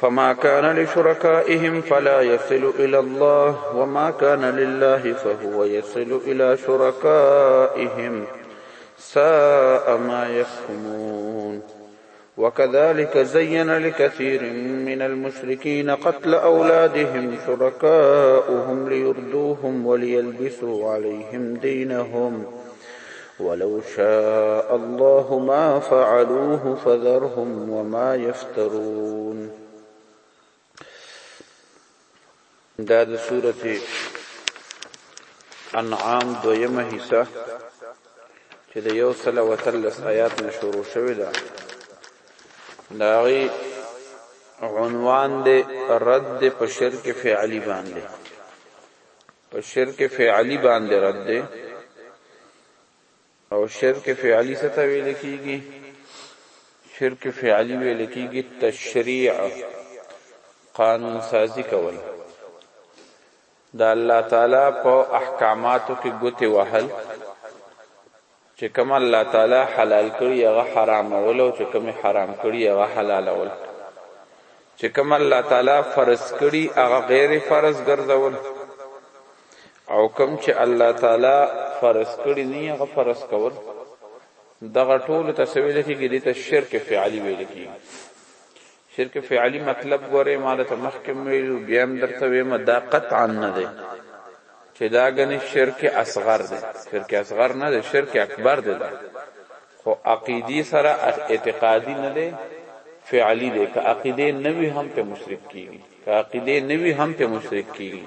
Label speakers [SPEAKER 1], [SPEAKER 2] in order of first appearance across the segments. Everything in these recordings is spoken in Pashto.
[SPEAKER 1] فما كان لشركائهم فلا يصل إلى الله وما كان لله فهو يصل إلى شركائهم ساء ما يحكمون وكذلك زين لكثير من المشركين قتل أولادهم شركاؤهم ليردوهم وليلبسوا عليهم دينهم ولو شاء الله ما فعلوه فذرهم وما يفترون دا د سورته انعام دویمه حصہ چې د یو سل او تلس آیات نه شروع شوې ده دا غي عنوان دې رد په شرک فعلی باندې په شرک فعلی باندې رد ده او شرک فعلی څه ته ویل کیږي شرک فعلی ویل کیږي تشریع قانون سازی کول دا الله تعالی په احکاماتو کې ګوتې وهل چې کوم الله تعالی حلال کړي هغه حرامول او چې کوم حرام کړي هغه حلالول چې کوم الله تعالی فرض کړي هغه غیر فرض ګرځول او کوم چې الله تعالی فرض کړي نه هغه فرض کول دغه ټول تسویل کېږي د شرک فعلی ویل کېږي چرته فعلي مطلب ګورې ما درته مخکې هم ویلي وو بیا هم درته وایم دا قطعا نه دی چې دا ګنې شرک اصغر دی شرک اصغر نه دی شرک اکبر دی دا خو عقیدی سره اعتقادي نه دی فعلی دی که عقیده نوی هم په مشرک کیږي که عقیده نوی هم په مشرک کیږي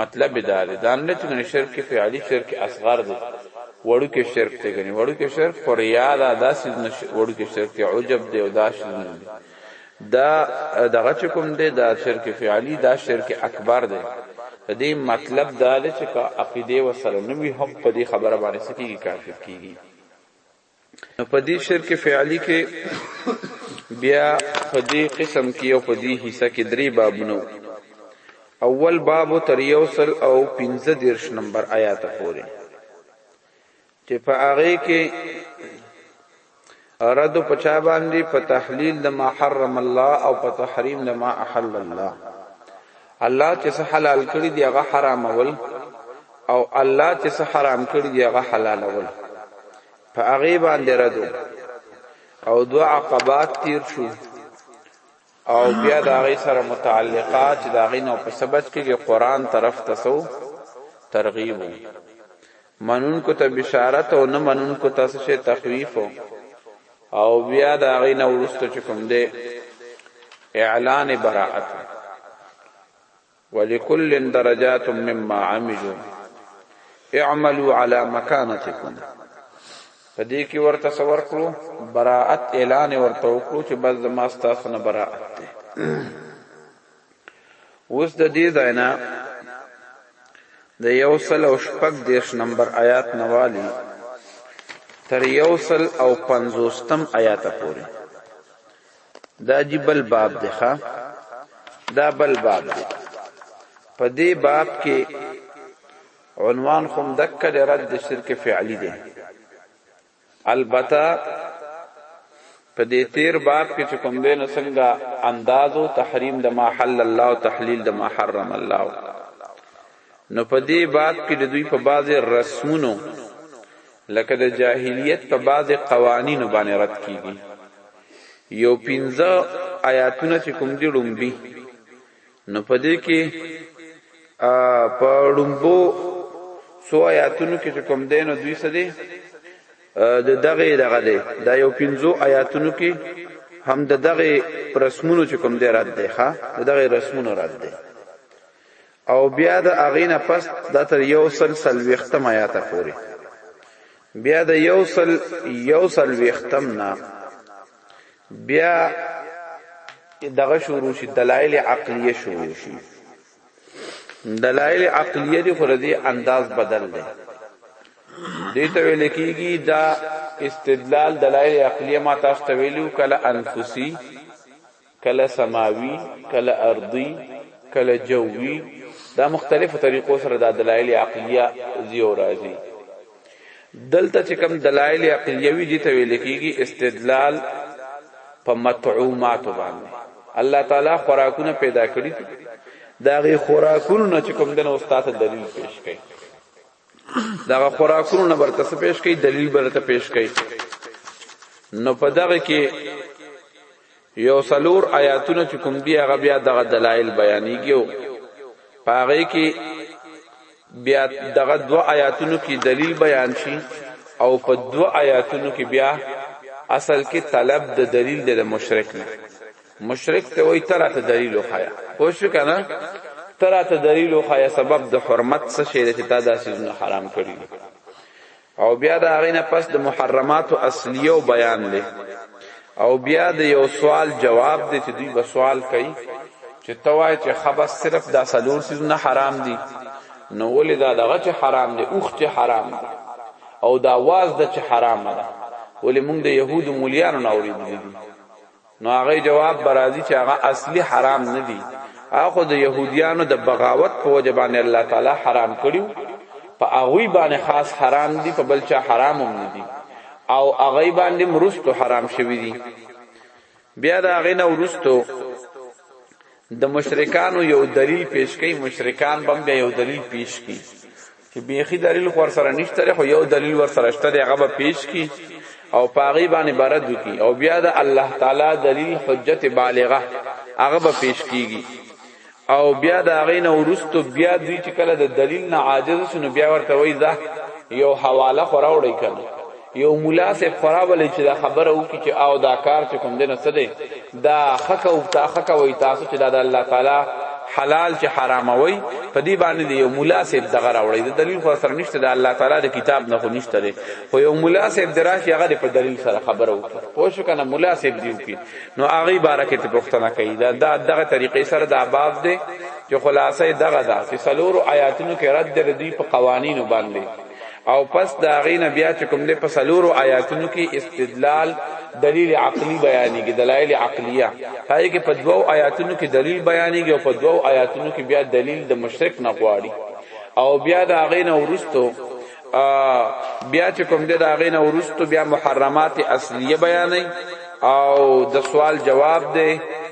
[SPEAKER 1] مطلب دا دی دا نه چې ګنې شرک فعلی شرک اصغر دی وړوکی شرک دی ګنې وړوکی شرک خو ریا دا داسې وړوکی شرک دی عجب دی او دا شرک دی دا دغه چې کوم دی دا شرک فعلی دا شرک اکبر دی دې مطلب دا دی چې عقیده وسره نوی هم په دې خبره باندې سکیږي کافر کیږي نو په دې شرک فعلی کې بیا په دې قسم کې او په دې حصہ کې درې بابونه اول باب تر یو سل او 15 نمبر آیات پورې چې په هغه کې رد په چا باندې په تحلیل د ما حرم الله او په تحریم د ما احل الله الله چې څه حلال کړی دی هغه حرامول او الله چې څه حرام کړی دی هغه حلالول په هغه باندې ردو او دوا عقبات تیر شو او بیا د هغه سره متعلقات چې د هغه نو په سبب کې قرآن طرف ته سو ترغیب منون کو ته بشارت او نه منون کو تاسو شه تخویف او بیا دا غي نه ورسته چې کوم دی اعلان براءت ولكل درجات مما عملوا اعملوا على مكانتكم پدې کې ورته سور کړو براءت اعلان ورته وکړو چې بس ما ستاسو نه براءت ده اوس د دې ځای نه د یو سل او شپږ دېرش نمبر آیات نه والي تر یو سل او پنځوستم آیاته پورې دا جی بل باب دی ښا دا بل باب دی په دې باب کې عنوان خوم دکل رد شرک فعلی دی البته په دې تیر باب کې چې کوم دی نو څنګه انداز او تحریم د ما حل الله او تحلیل د ما حرم الله نو په دې باب کې د دوی په بعضې رسمونو لکه د جاهلیت په بعضې قوانینو باندې رد کیږي یو پنځه آیاتونه چې کوم دي ړومبي نو په دې کې په ړومبو سو آیاتونو کې چې کوم دین او دوی څه دي د دغه دغه دی دا یو پنځو آیاتونو کې هم د دغه رسمونو چې کوم دی رد دی ښا د دغه رسمونو رد دی او بیا د اغینه پس د تر یو سلسل وختم آیات پوري بیا د یو سل یو سل وختم نه بیا دغه شروع شي دلایل عقلیه شروع شي دلایل عقلیه دي خو دې انداز بدل دی دې ته ویل کېږي دا استدلال دلایل عقلیه ما تاسو ته ویلو کله انفسي کله سماوي، کله ارضي، کله جوي، دا مختلفو طریقو سره دا دلایل عقلیه ځي او راځي. دلته چې کوم دلایل عقلیه وي دي ته ویل کېږي استدلال په مطعوماتو باندې. الله تعالی خوراکونه پیدا کړي دي، د هغې خوراکونو نه چې کوم دی نو استاد ته دلیل پیش کوي. دا خوراکونو نه برته څه پیش کړي دلیل برته پیش کړي نو په دغه کې یو سلور آیاتونه چې کوم دی هغه بیا دغه دلایل بیانېږي او پاره کې بیا دغه دو آیاتونو کې دلیل بیان شي او په دو آیاتونو کې بیا اصل کې طلب د دلیل د مشرک نه مشرک ته وای ترا ته دلیل وخایا پوه شو کنه ترا ته دلیل وخایا سبب د حرمت څه شی چې تا دا سيزونه حرام کړی او بیا دا غینه پس د محرمات اصلیه او بیان لې او بیا د یو سوال جواب دی چې دوی به سوال کوي چې توای چې خبس صرف دا سلور سيزونه حرام دي نو ولې دا دغه چې حرام دي اوخ چې حرام دي او دا واز د چې حرام ده ولې موږ د يهودو مليانو نه اورېدلې دي نو هغه جواب برازي چې هغه اصلي حرام نه دي هغه د يهوديانو د بغاوت په وجه باندې الله تعالی حرام کړیو په هغه باندې خاص حرام دي په بل چا حرام هم نه دي او هغه باندې مرستو حرام شوی دي بیا دا غینه ورستو د مشرکانو یو دلیل پیش کړي مشرکان بم بیا یو دلیل پیش کړي چې بیخي دلیل خو سره نشته خو یو دلیل ور سره شته هغه به پیش کړي او پاغي باندې برد کی او بیا د الله تعالی دلیل حجت بالغه هغه به پیش کیږي او بیا د هغه نه ورستو بیا دوی چې کله د دلیل نه عاجز شنو بیا ورته وایي ځه یو حواله خوراوړی کړي یو مولا سے خورا ولې چې دا خبره وکړي چې او دا کار چې کوم دینه څه دی دا خکه او تا خکه وای تاسو چې دا د الله تعالی حلال چې حرام وای په دې باندې دی یو مولا سے دغه راوړی د دلیل خو سره نشته د الله تعالی د کتاب نه خو نشته دی خو یو مولا سے دراشي هغه په دلیل سره خبره وکړي پوه شو کنه مولا سے دی وکړي نو هغه بارکه ته پښتنه کوي دا دغه طریقې سره د آباد دی چې خلاصې دغه دا چې سلور آیاتونو کې رد دی په قوانینو باندې او پس دا غینه بیا چې کوم دې په سلورو آیاتونو کې استدلال دلیل عقلی بیانېږي دلایل عقلیه پای کې په دوو آیاتونو کې دلیل بیانېږي او په دوو آیاتونو کې بیا دلیل د مشرک نه غواړي او بیا دا غینه ورستو بیا چې کوم دې دا غینه ورستو بیا محرمات اصلیه بیانې او د سوال جواب دی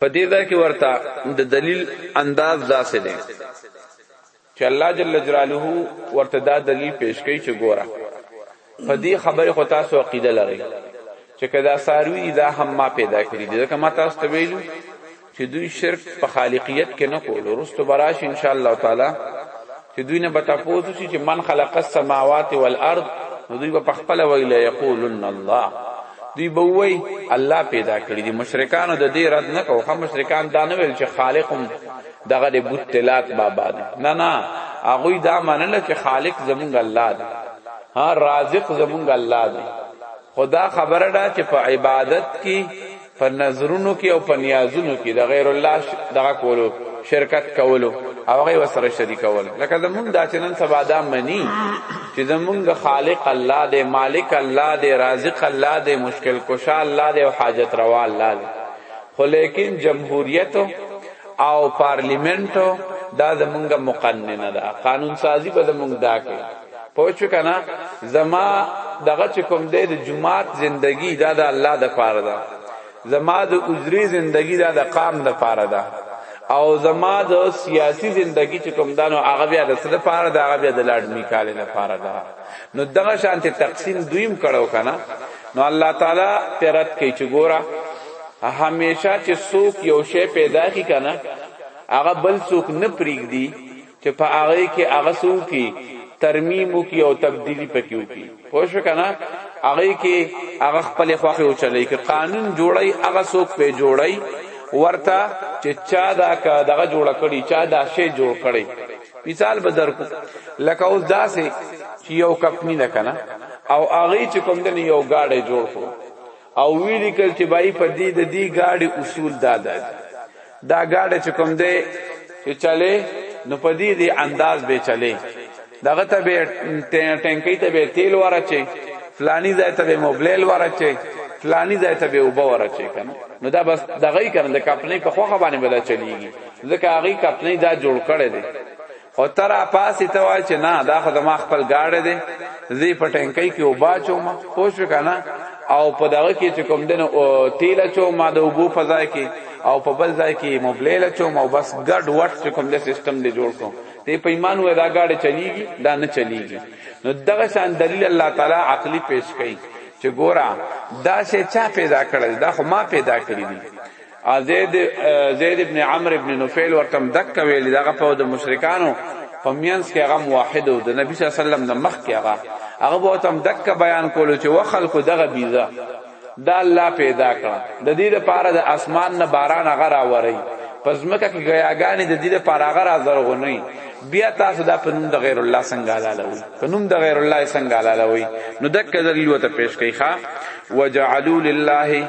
[SPEAKER 1] په دې ځای کې ورته د دلیل انداز داسې دی چې الله جل جلاله ورته دا دلیل پیش کوي چې ګوره په دې خبره خو تاسو عقیده لرئ چې کدا ساروی دا هم ما پیدا کړی دي ځکه ما تاسو ته ویلو چې دوی شرک په خالقیت کې نه کول ورستو براش ان شاء الله تعالی چې دوی نه به تاسو شي چې من خلق السماوات والارض نو دوی په خپل ویل یقولن الله دوی به وای الله پیدا کړی دي مشرکان د دې رد نه کوي خو مشرکان دا نه ویل چې خالقم دغه د بت تلات بابا دی نه نه هغه دا منل چې خالق زمونږ الله دی ها رازق زمونږ الله دی خو دا خبره ده چې په عبادت کې په نظرونو کې او په نیازونو کې د غیر الله دغه کولو شرکت کولو او هغه وسره شریکول لکه زمونږ دا چې نن سبا دا منی چې زمونږ خالق الله دی مالک الله دی رازق الله دی مشکل کشا الله دی او حاجت روا الله دی خو لیکن جمهوریت او پارلیمنت دا زمونږ مقننه ده قانون سازی به زمونږ دا کوي پوښ کنه زما دغه چې کوم دی د جماعت زندگی دا د الله د پاره ده زما د عذری زندگی دا د قام د پاره ده او زما د سیاسی زندگی چې کوم دانو هغه بیا د سره پاره ده هغه بیا د لاډ میکاله نه پاره ده نو دغه شانته تقسیم دویم کړو کنه نو الله تعالی پرد کوي چې ګوره همیشه چې څوک یو شی پیدا کی کنه هغه بل څوک نه پریږدي چې په هغه کې هغه سو کې ترمیم کی او تبدیلی پکې وکي پوه شو کنه هغه کې هغه خپل خوخه او چلی کې قانون جوړای هغه څوک په جوړای ورته چې چا دا کا دغه جوړ کړي چا دا شی جوړ کړي مثال به درکو لکه اوس داسې چې یو کمپنی نه کنه او هغه چې کوم دنه یو گاډي جوړ کړو او وی لیکل چې بای په دې د دې گاډي اصول دا ده دا گاډي چې کوم دی چې چلے نو په دې دې انداز به چلے دغه ته به ټینکی ته به تیل ورچي فلانی ځای ته به موبایل ورچي فلانی ځای ته به وبو ورچي کنه نو دا بس دغه کنه د کپلې په خوخه باندې بل چلیږي ځکه هغه کپلې دا جوړ کړي دي او تر پاسې ته وای چې نه دا خو د ما خپل گاډه دی زی په ټینکۍ کې وبا چوم پوه شو کنه او په دغه کې چې کوم دنه تیل چوم ما د وبو په ځای کې او په بل ځای کې موبلیل چوم او بس ګډ وټ چې کوم د سیستم دی جوړ کوم ته په ایمان وای دا گاډه چلیږي دا نه چلیږي نو دغه شان دلیل الله تعالی عقلی پیش کړي چې ګورا دا شی چا پیدا کړل دا خو ما پیدا کړی دی زید زید ابن عمرو ابن نفیل ورته دک ویل دغه په د مشرکانو په مینس کې هغه موحد او د نبی صلی الله علیه وسلم د مخ کې هغه هغه به تم دک بیان کولو چې وخل کو دغه بیزه دا الله پیدا کړ د دې لپاره د اسمان نه باران هغه راوري پزمکه کې غیاګانې د دې لپاره هغه راځرغو نه بیا تاسو دا په نوم د غیر الله څنګه حلاله وي په نوم د غیر الله څنګه حلاله وي نو دک ذلیل وته پیش کوي ښا وجعلوا لله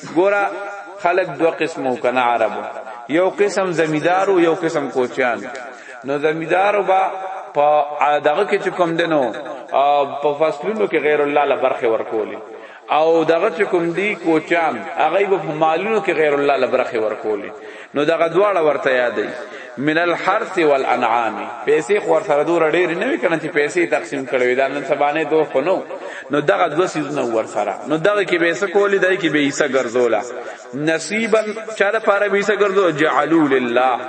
[SPEAKER 1] ګورا خلق دو قسمو کنا عربو یو قسم زمیدارو یو قسم کوچیان نو زمیدارو با په دغه کې کوم دنو په فصلونو کې غیر الله له برخه ورکولې او دغه کوم دی کوچان هغه په مالونو کې غیر الله له برخه ورکولې نو دغه دواړه ورته یادې من الحرث والانعام پیسې خور سره دور ډېر نه وی کنه چې پیسې تقسیم کړي دا نن سبانه دوه خنو نو دغه دو سیزونه ور سره نو دغه کې به څه کولې دای کې به ایسه ګرځولا نصیبا چاره پاره به ایسه ګرځو جعلوا لله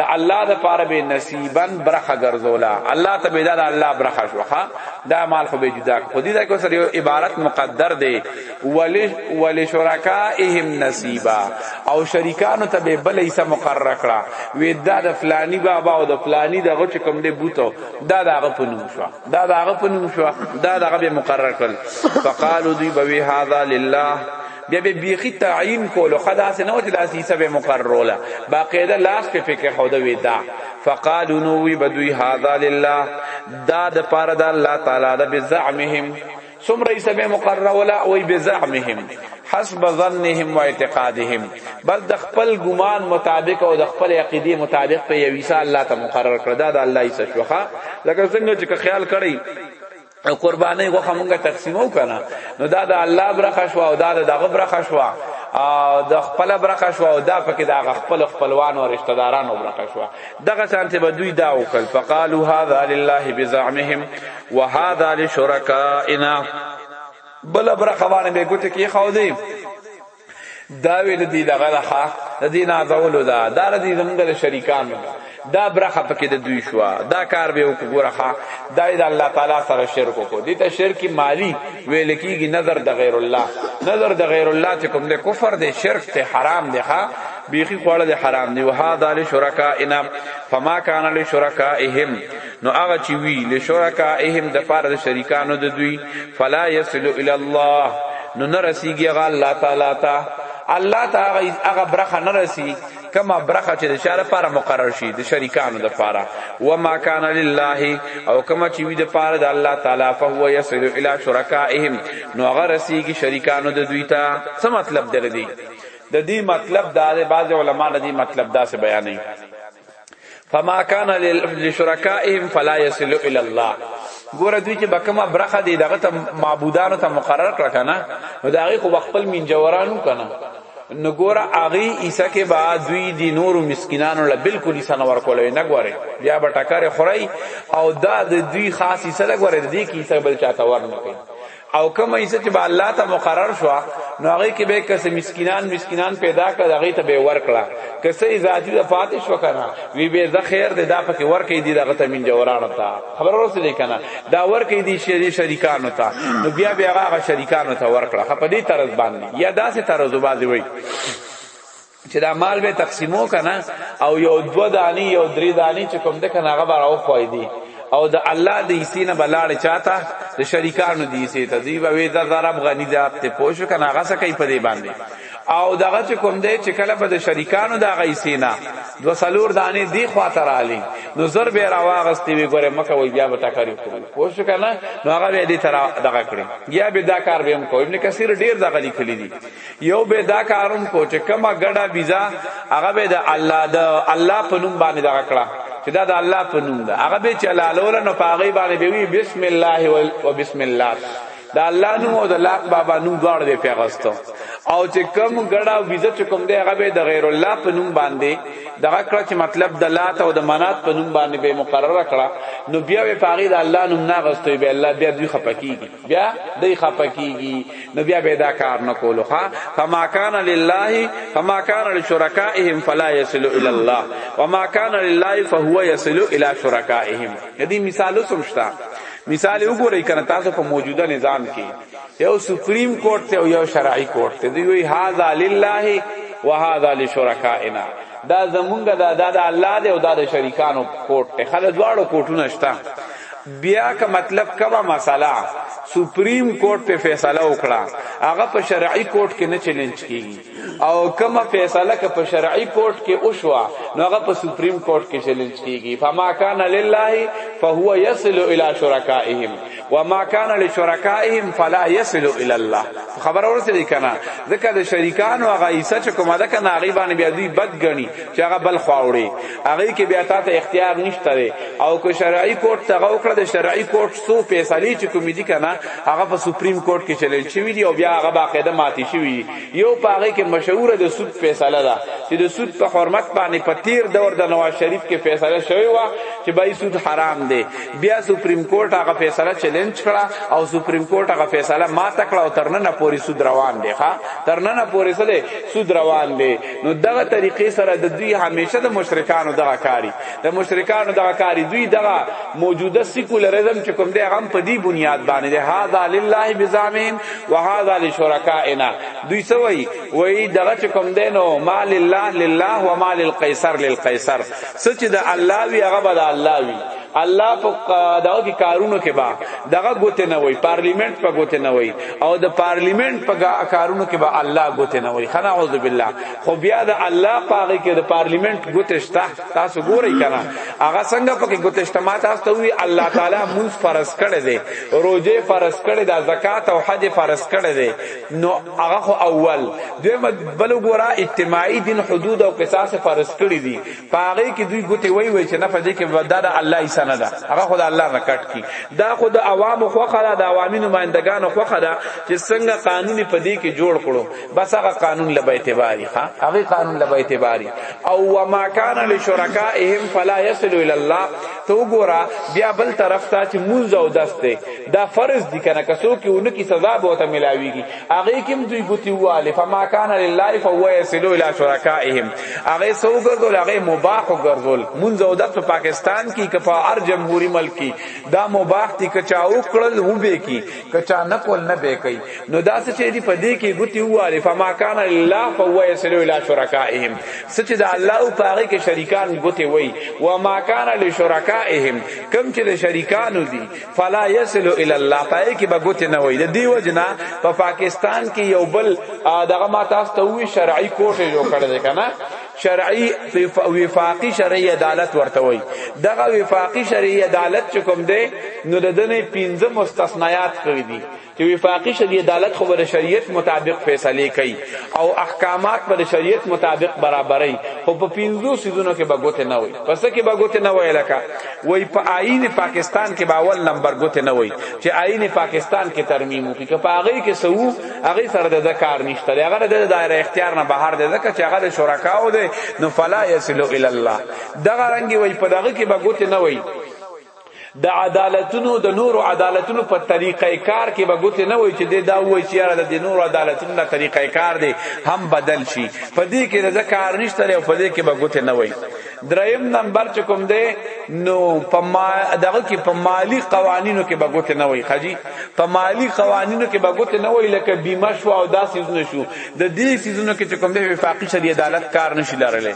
[SPEAKER 1] د الله د پاره به نصیبا برخه ګرځولا الله ته به دا الله برخه شوخه دا مال خو به جدا خو دې دا کو سره عبارت مقدر دی ولی ولی شرکائهم نصیبا او شریکانو ته به بل ایسه مقرر کړه وی دا د فلانی بابا او د فلانی دغه چې کوم دی بوتو دا دغه پنوم شو دا دغه پنوم شو دا دغه به مقرر کړ فقالو دی بوی هاذا لله بیا به بیخی تعیین کولو خلاص نه وته داسې حساب مقرروله باقاعده لاس په فکر خو دا ودا فقالو نو وی بدوی هاذا لله دا د پاره د الله تعالی د بزعمهم ثم رئیس به مقرر ولا وی بزعمهم حسب ظنهم و اعتقادهم بس د خپل ګمان مطابق او د خپل عقیده مطابق په یویسا الله ته مقرر کړ دا د الله یې شوخه لکه څنګه چې خیال کړی قرباني غوخه مونږه تقسیمو کنه نو دا د الله برخه شو او دا د دغه برخه شو او د خپل برخه شو او دا پکې د خپل خپلوان او رشتہ دارانو برخه شو دغه شانته به دوی دا وکړ فقالو هذا لله بزعمهم وهذا لشرکائنا بل برخه باندې به ګوت کې خو دی دا ویل دی دغه لخوا د دین ازولو دا دا د دې زمونږ شریکانو دا برخه پکې د دوی شو دا کار به وکړه دا د الله تعالی سره شرک کو دي ته شرک مالی ویل کیږي نظر د غیر الله نظر د غیر الله چې کوم د کفر د شرک ته حرام دی ښا بیخي خوړل حرام دی وها دال شرکا ان فما کان لشرکائهم نو هغه چې وی لشرکائهم د پاره د شریکانو د دوی فلا یصل الی الله نو نه رسیږي هغه الله تعالی ته الله تعالی هغه برخه نه رسی کما برخه چې د شهر لپاره مقرر شي د شریکانو د لپاره و ما کان لله او کما چې وی د لپاره د الله تعالی فهو یصل الی شرکائهم نو هغه رسیږي شریکانو د دوی ته څه مطلب درې دی د دې مطلب دا د بعض علما د دې مطلب دا څه بیانې فما كان لشركائهم فلا يصل الى الله ګوره دوی چې بکما برخه دی دغه ته معبودانو ته مقرر کړ کنه نو دا غي خو خپل مين جورانو کنه نو ګوره اغي عیسی کې با دوی دی نور مسکینانو له بالکل عیسی نور کولې نه ګوره بیا به ټکر خورای او دا د دوی خاص عیسی له ګوره دی کې عیسی بل چاته ورنه کوي او کوم ایسه چې به الله ته مقرر شو نو هغه کې به کس مسکینان مسکینان پیدا کړ هغه ته به ورکړه کسه ذاتی د فاتش وکنا وی به د خیر د دا پکې ورکې دی دغه ته من جوران ته خبر ورسې لیکنه دا ورکې دی شری شریکان ته نو بیا بیا هغه شریکان ته ورکړه په دې طرز باندې یا داسې طرز باندې وای چې دا مال به تقسیمو کنه او یو دو دانی یو درې دانی چې کوم ده کنه هغه به راو خوای دی او د الله د حصې نه بلاړ چاته د شریکانو د حصې ته دی به دا ضرب غنی ذات ته پوښ کنه هغه سکه په دې باندې او دغه چې کوم دی چې کله به د شریکانو د هغه حصې نه دو سلور دانې دی خواته رالی نو زر به راواغستې وی ګوره مکه وی بیا به تکاری کوي پوښ کنه نو هغه به دې تر دغه کړی یا به دا کار به هم کوي ابن کثیر ډیر دغه لیکلی دی یو به دا کارم کو چې کما ګډه ویزا هغه به د الله د الله په نوم باندې دا کړه چې دا د الله په نوم ده هغه به چې الله لولا نو پاغي باندې به وی بسم الله و بسم الله دا الله نوم او د لاک بابا نوم دواړه به پیغستو او چې کم ګډه ویزه چې کوم دی هغه به د غیر الله په نوم باندې دغه کړه چې مطلب د لات او د منات په نوم باندې به مقرره کړه نو بیا به پاغي د الله نوم نه غستوي به الله بیا دوی خپکیږي بیا دوی خپکیږي نو بیا به دا کار نه کولو ها فما کان لله فما کان لشرکائهم فلا يصل الى الله وما کان لله فهو يصل الى شرکائهم یدي مثال سمشتا مثال وګورئ کنه تاسو په موجوده نظام کې یو سپریم کورټ ته یو شرعي کورټ ته دی وی هاذا لله وهذا لشرکائنا دا زمونږ دا دا الله دی او دا د شریکانو کورټ ته خله دواړو کورټونه شته بیا که مطلب کومه مسله سپریم کورټ په فیصله وکړه هغه په شرعي کورټ کې نه چیلنج کیږي او کومه فیصله که په شرعي کورټ کې وشوه نو هغه په سپریم کورټ کې چیلنج کیږي فما کان لله فهو يصل الى شرکائهم وما کان لشرکائهم فلا يصل الى الله خبر اورته دي کنه ځکه د شریکانو هغه ایسه چې کومه ده کنه هغه باندې بیا دوی بد غني چې هغه بل خواوړي هغه کې بیا تاسو اختیار نشته دی او که شرعي کورټ ته غوکړه د شرعي کورټ سو فیصله چې کوم دي کنه هغه په سپریم کورټ کې چلل شوی دی او بیا هغه باقاعده ماتي شوی یو پاره کې مشهور د سود فیصله ده چې د سود په حرمت باندې په تیر دور د نواز شریف کې فیصله شوی و چې بای سود حرام دی بیا سپریم کورټ هغه فیصله چیلنج کړه او سپریم کورټ هغه فیصله ماته کړه او ترنه پوری سود روان دی ښا ترنه پوری سره سود روان دی نو دغه طریقې سره د دوی همیشه د مشرکانو دغه کاری د مشرکانو دغه کاری دوی دغه موجوده سیکولریزم چې کوم دی هغه په دې بنیاد باندې دی هاذا لله بزامهم وهذا لشرکائنا دوی سوی وای دغه چې کوم دی نو مال لله لله ومال القیصر للقیصر سچ د الله وی هغه بد الله وی الله په دغه کې کارونو کې با دغه ګوت نه وای پارلیمنت په ګوت نه وای او د پارلیمنت په کارونو کې با الله ګوت نه وای خنا اعوذ بالله خو بیا د الله پاغه کې د پارلیمنت ګوت شته تاسو ګورئ کنه هغه څنګه پکې ګوت شته ما تاسو ته وی الله تعالی مونږ فرض کړی دی روزه فرض کړی دا زکات او حج فرض کړی دی نو هغه اول دوی بل ګورا اجتماعي دین حدود او قصاص فرض کړی دي پاغه کې دوی ګوتې وای وای چې نه پدې کې ودا د الله یې سند ده هغه خدای الله نه کټ کی دا خو د عوام خو خره د عوامي نمائندګان خو خره چې څنګه قانون پدې کې جوړ کړو بس هغه قانون لبه اعتباري ها هغه قانون لبه اعتباري او وما کان لشرکائهم فلا يصل الى الله تو ګورا بیا بل طرف ته چې مونږ او دسته دا فرض دي کنه کسو کې اونکي سزا به ته ملاويږي هغه کوم دوی ګوتی واله فما کان لله فهو يسلو الى شرکائهم هغه سو ګرځول هغه مباح ګرځول مونږ او د پاکستان کې کفا ار جمهوریت ملک کی دا مباح تی کچا او کړل و به کی کچا نه کول نه به کی نو دا څه چې دی په دې کې ګوتی واله فما کان لله فهو يسلو الى شرکائهم سچ دا الله او پاره کې شریکان ګوتی وای و ما کان لشرکائهم کم چې شریکانو دي فلا يصل الى الله پای کې به ګوت نه وای د دی وجنا په پاکستان کې یو بل دغه ما تاسو ته وی شرعي کوټه جوړ کړی دی کنه شرعي وفاقي شرعي عدالت ورته وای دغه وفاقي شرعي عدالت چې کوم دی نو د دنې 15 مستثنیات کړی دي چې وفاقي شریعت عدالت خو بر شریعت مطابق فیصله کوي او احکامات بر شریعت مطابق برابرۍ خو په پینځو سيزونو کې بغوت نه وي پس کې بغوت نه وي لکه وای په آئین پاکستان کې باول نمبر غوت نه وي چې آئین پاکستان کې ترمیم وکړي که په هغه کې سو هغه سره د کار نشته هغه د دایره اختیار نه بهر دی ځکه چې هغه شرکاو دی نو فلا یصل الی الله دغه رنګي وای په دغه کې بغوت نه وي د عدالتونو د نورو عدالتونو په طریقه کار کې به ګوتې نه وای چې د دا وای چې یاره د نورو عدالتونو د طریقه کار دی هم بدل شي په دې کې رضا کار نشته او په دې کې به ګوتې نه وای دریم نمبر چې کوم دی نو په ما دغه کې په مالی قوانینو کې به ګوتې نه وای خجی په مالی قوانینو کې به ګوتې نه وای لکه بیمه شو او داسې نه شو د دې سيزونو کې چې کوم دی وفاقي شریعت عدالت کار نشي لرلی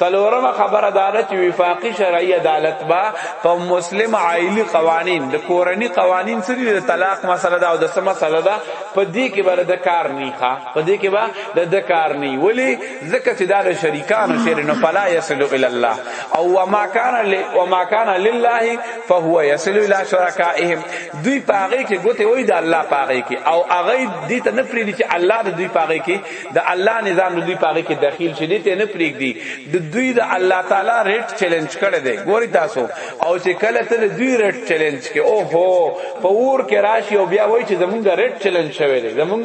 [SPEAKER 1] څلورمه خبره دا ده چې وفاقي شرعي عدالت با په مسلم عائلي قوانين د کورني قوانين سری د طلاق مسله ده او د سم مسله ده په دې کې بل د کار نه ښه په دې کې با د د کار نه ولی ځکه چې دا د شریکانو شر نه فلا يصل الى الله او وما كان ل... وما كان لله فهو يصل الى شركائهم دوی پاغه کې ګوته وای د الله پاغه کې او هغه دې ته نه پریدي چې الله د دوی پاغه کې د الله نظام دوی پاره کې دخیل شې دي ته نه پریک دي د دوی د الله تعالی ریټ چیلنج کړي دي ګوري تاسو او چې کله ته د دوی ریټ چیلنج کې او هو په ور کې راشي او بیا وای چې زمونږ ریټ چیلنج شوی دی زمونږ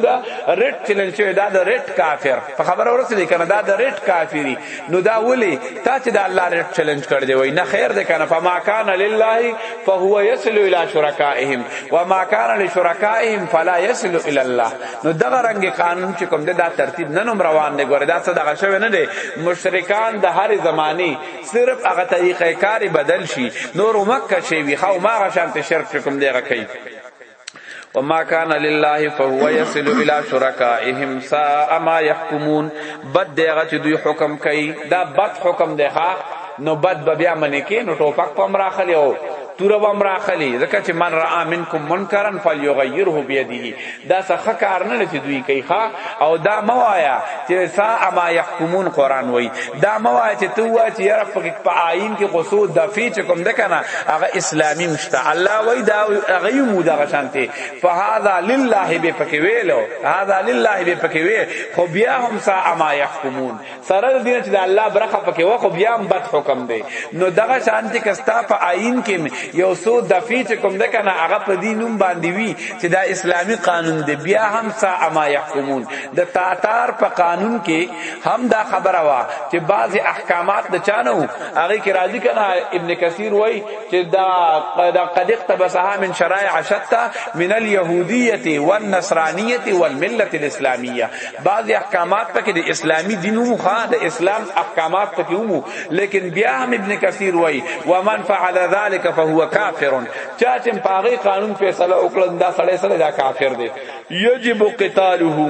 [SPEAKER 1] ریټ چیلنج شوی دا د ریټ کافر په خبره ورسې دي کنه دا د ریټ کافری نو دا ولی تا چې د الله ریټ چیلنج کړي دی وای نه خیر دی کنه فما کان لله فهو يصل الى شركائهم وما كان لشركائهم فلا يصل الى الله نو دغه رنگ قانون چې کوم دا ترتیب نن هم روان دی ګوره دا څه دغه شوی نه دی مشرکان د هر زمانی صرف هغه طریقې کار بدل شي نور مکه شي وی خو ما غشانت شرک چې کوم دی غکی وما كان لله فهو يصل الى شركائهم ساء ما يحكمون بد دغه چې دوی حکم کوي دا بد حکم دی ښا نو بد بیا منی کې نو ټوپک پم راخلی او تور بم راخلی ځکه چې من را منکم منکرن فلیغیره بيدیه دا څه ښه کار نه دی چې دوی کوي ښه او دا مه وایه چې سا اما یحکمون قرآن وایي دا مه وایه چې ته ووایه چې یاره پکې په آیین کې خو څو دفعې چې کوم دی که نه هغه اسلامي هم شته الله وایي دا هغه یې مو دغه شانتې فهذا لله به پکې ویلو هذا لله به پکې وی خو بیا هم سا اما یحکمون سره د دین چې د الله برخه پکې و خو بیا هم بد حکم دی نو دغه شانتي کستا په آئین کې یو سو دفی چې کوم د کنه هغه په دینوم باندې وی چې دا اسلامی قانون دی بیا هم سا اما يحکمون د تاتار په قانون کې هم دا خبره وا چې بعضی احکامات د چانو هغه کې راځي کنه ابن کثیر وای چې دا قد قد اقتبسها من شرائع شتى من اليهوديه والنصرانيه والمله الاسلاميه بعضی احکامات پکې د اسلامی دین وو ښا د اسلام احکامات پکې وو لیکن بیا هم ابن کثیر وای و من فعل ذلك فهو کافر چا چې پاغي قانون فیصله وکړ دا سړی سره دا کافر دی یجب قتاله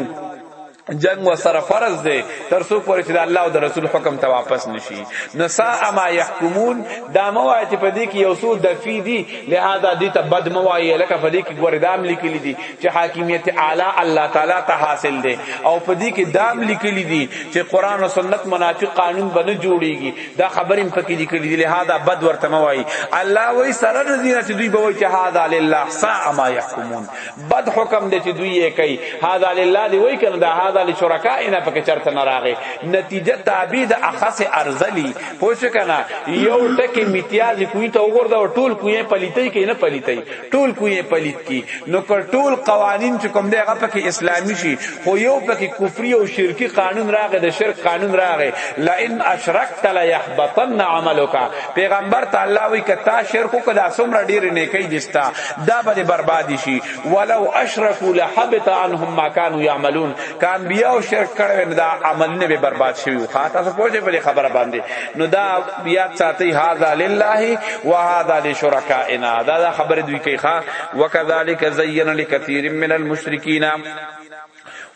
[SPEAKER 1] جنگ و سره فرض دی تر څو پورې چې الله او د رسول حکم ته واپس نشي نساء ما يحكمون دا موای چې په دې کې یو څو دفی دي لہذا دې ته بد موای لکه په دې کې ګوردام لیکلي دي چې حاکمیت اعلی الله تعالی ته حاصل دی او په دې کې دام لیکلي دي چې قران او سنت منافق قانون بنه جوړیږي دا خبرې په کې لیکلي دي لهدا بد ورته موای الله وای سره د دینه چې دوی به وای چې هاذا لله سا ما يحكمون بد حکم دی چې دوی یې کوي هاذا لله دی وای کنه دا هاذا لشرکائنا په کې چرته نه راغی نتیجه تعبید اخص ارزلی پوښ کنه یو ټکی میتیاز کوی ته وګوردا ټول کوی پلیتای کې نه پلیتای ټول کو یې پلیت کی نو کړ ټول قوانین چې کوم دی هغه پکې اسلامي شي خو یو پکې کفري او شرکی قانون راغی د شرک قانون راغی لئن اشرکت لا يحبطن عملک پیغمبر تعالی وی کتا شرک کو دا سمره ډیر نیکی دستا دا به برباد شي ولو اشرکوا لحبط عنهم ما كانوا يعملون کان بیا او شرک کړو دا عمل نه به برباد شي خاطر څه پوهه په خبره باندې نو دا یاد ساتي هاذا لله وهذا لشرکائنا دا, دا خبر دوی کوي ښا وکذالک زین لکثیر من المشرکین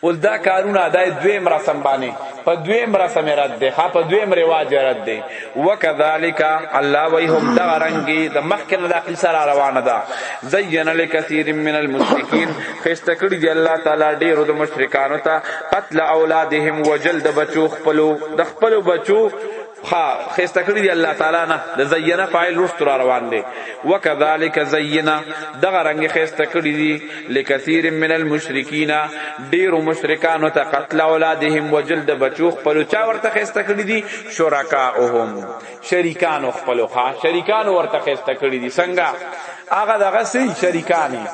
[SPEAKER 1] ول دا کارونه ادا دویم رسم باندې په دویم رسم رد ده ها په دویم رواج رد ده وکذالک الله وی هم دا رنگي د مخکنه د قصه را روانه ده زین لکثیر من المشرکین فاستکړي دی الله تعالی ډیرو د مشرکانو ته قتل اولادهم وجلد بچو خپلو د خپلو بچو خا خسته کړی دی الله تعالی نه د زینا فاعل رست را روان دی وکذالک زینا دغه رنگ خسته کړی دی لکثیر من المشرکین ډیر مشرکان ته قتل اولادهم وجلد بچو خپل چا ورته خسته کړی دی شرکاهم شریکان خپل خا شریکان ورته خسته کړی دی څنګه هغه دغه سی شریکانی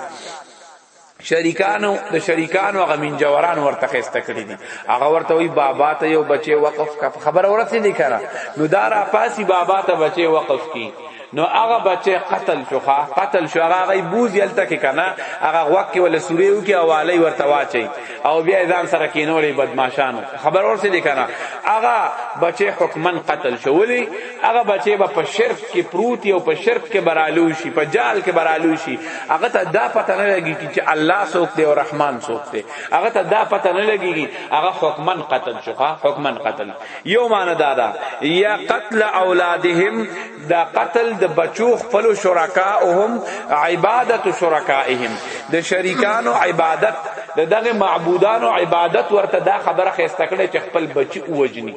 [SPEAKER 1] شریکانو د شریکانو هغه من جواران ورته خسته کړی دي هغه ورته وی بابا ته یو بچي وقف کا خبر ورته دی کرا نو دارا پاسی بابا ته بچي وقف کی نو هغه بچي قتل شوخه قتل شو هغه غي بوز یلته کې کنه هغه وقف ول سوریو کې اوالی ورته واچي او بیا ځان سره کینولې بدمعشانو خبر ورته دی کنه هغه بچي حکمن قتل شو ولی هغه بچي به په شرک کې پروت او په شرک کې برالو شي په جال کې برالو شي هغه ته دا پته نه لګي چې الله څوک دی او رحمان څوک دی هغه ته دا پته نه لګي هغه حکمن قتل شو حکمن قتل یو معنی دا ده یا قتل اولادهم دا قتل د بچو خپل شرکاهم عبادت شرکائهم د شریکانو عبادت د دغه معبودانو عبادت ورته دا خبره خسته کړي چې خپل بچي وجني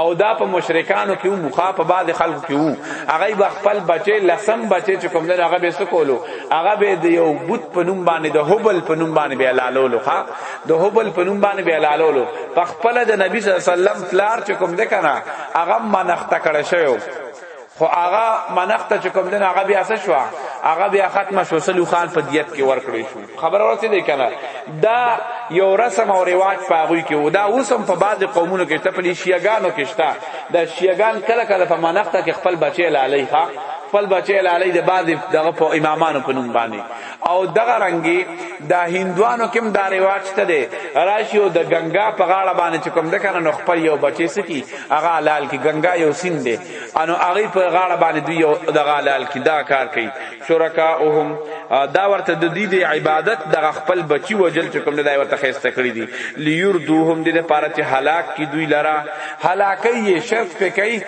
[SPEAKER 1] او دا په مشرکانو کې مخا په بعد خلکو کې وو هغه به خپل بچي لسم بچي چې کوم دغه به سکولو هغه به د یو بت په نوم باندې د هبل په نوم باندې به لالولو ها د هبل په نوم باندې به لالولو په خپل د نبی صلی الله علیه وسلم فلار چې کوم ده کنه هغه منخت کړه شوی خو هغه منخته چې کوم دین هغه بیا څه شو هغه بیا ختم شو سلو خان په دیت کې ورکړی شو خبر ورته دی کنه دا یو رسم او رواج پاغوي کې ودا اوسم په بعض قومونو کې تپلی شیعاګانو کې شته دا شیعاګان کله کله په منخته کې خپل بچی لالی ښا خپل بچی لالی د بعض دغه په امامانو په نوم باندې او دغه رنګي دا هندوانو کې دا رواج ته دی راشي او د ګنگا په غاړه باندې کوم د کنه نو خپل یو بچی سکی هغه لال کې ګنگا یو سین دی انو هغه په غاړه باندې دوی یو د غالال کې دا کار کوي شرکاهم دا ورته د دې د عبادت د خپل بچي وجل چې کوم دا ورته خسته کړی دي لیردوهم د لپاره چې هلاک کی دوی لرا هلاکي شرط په کوي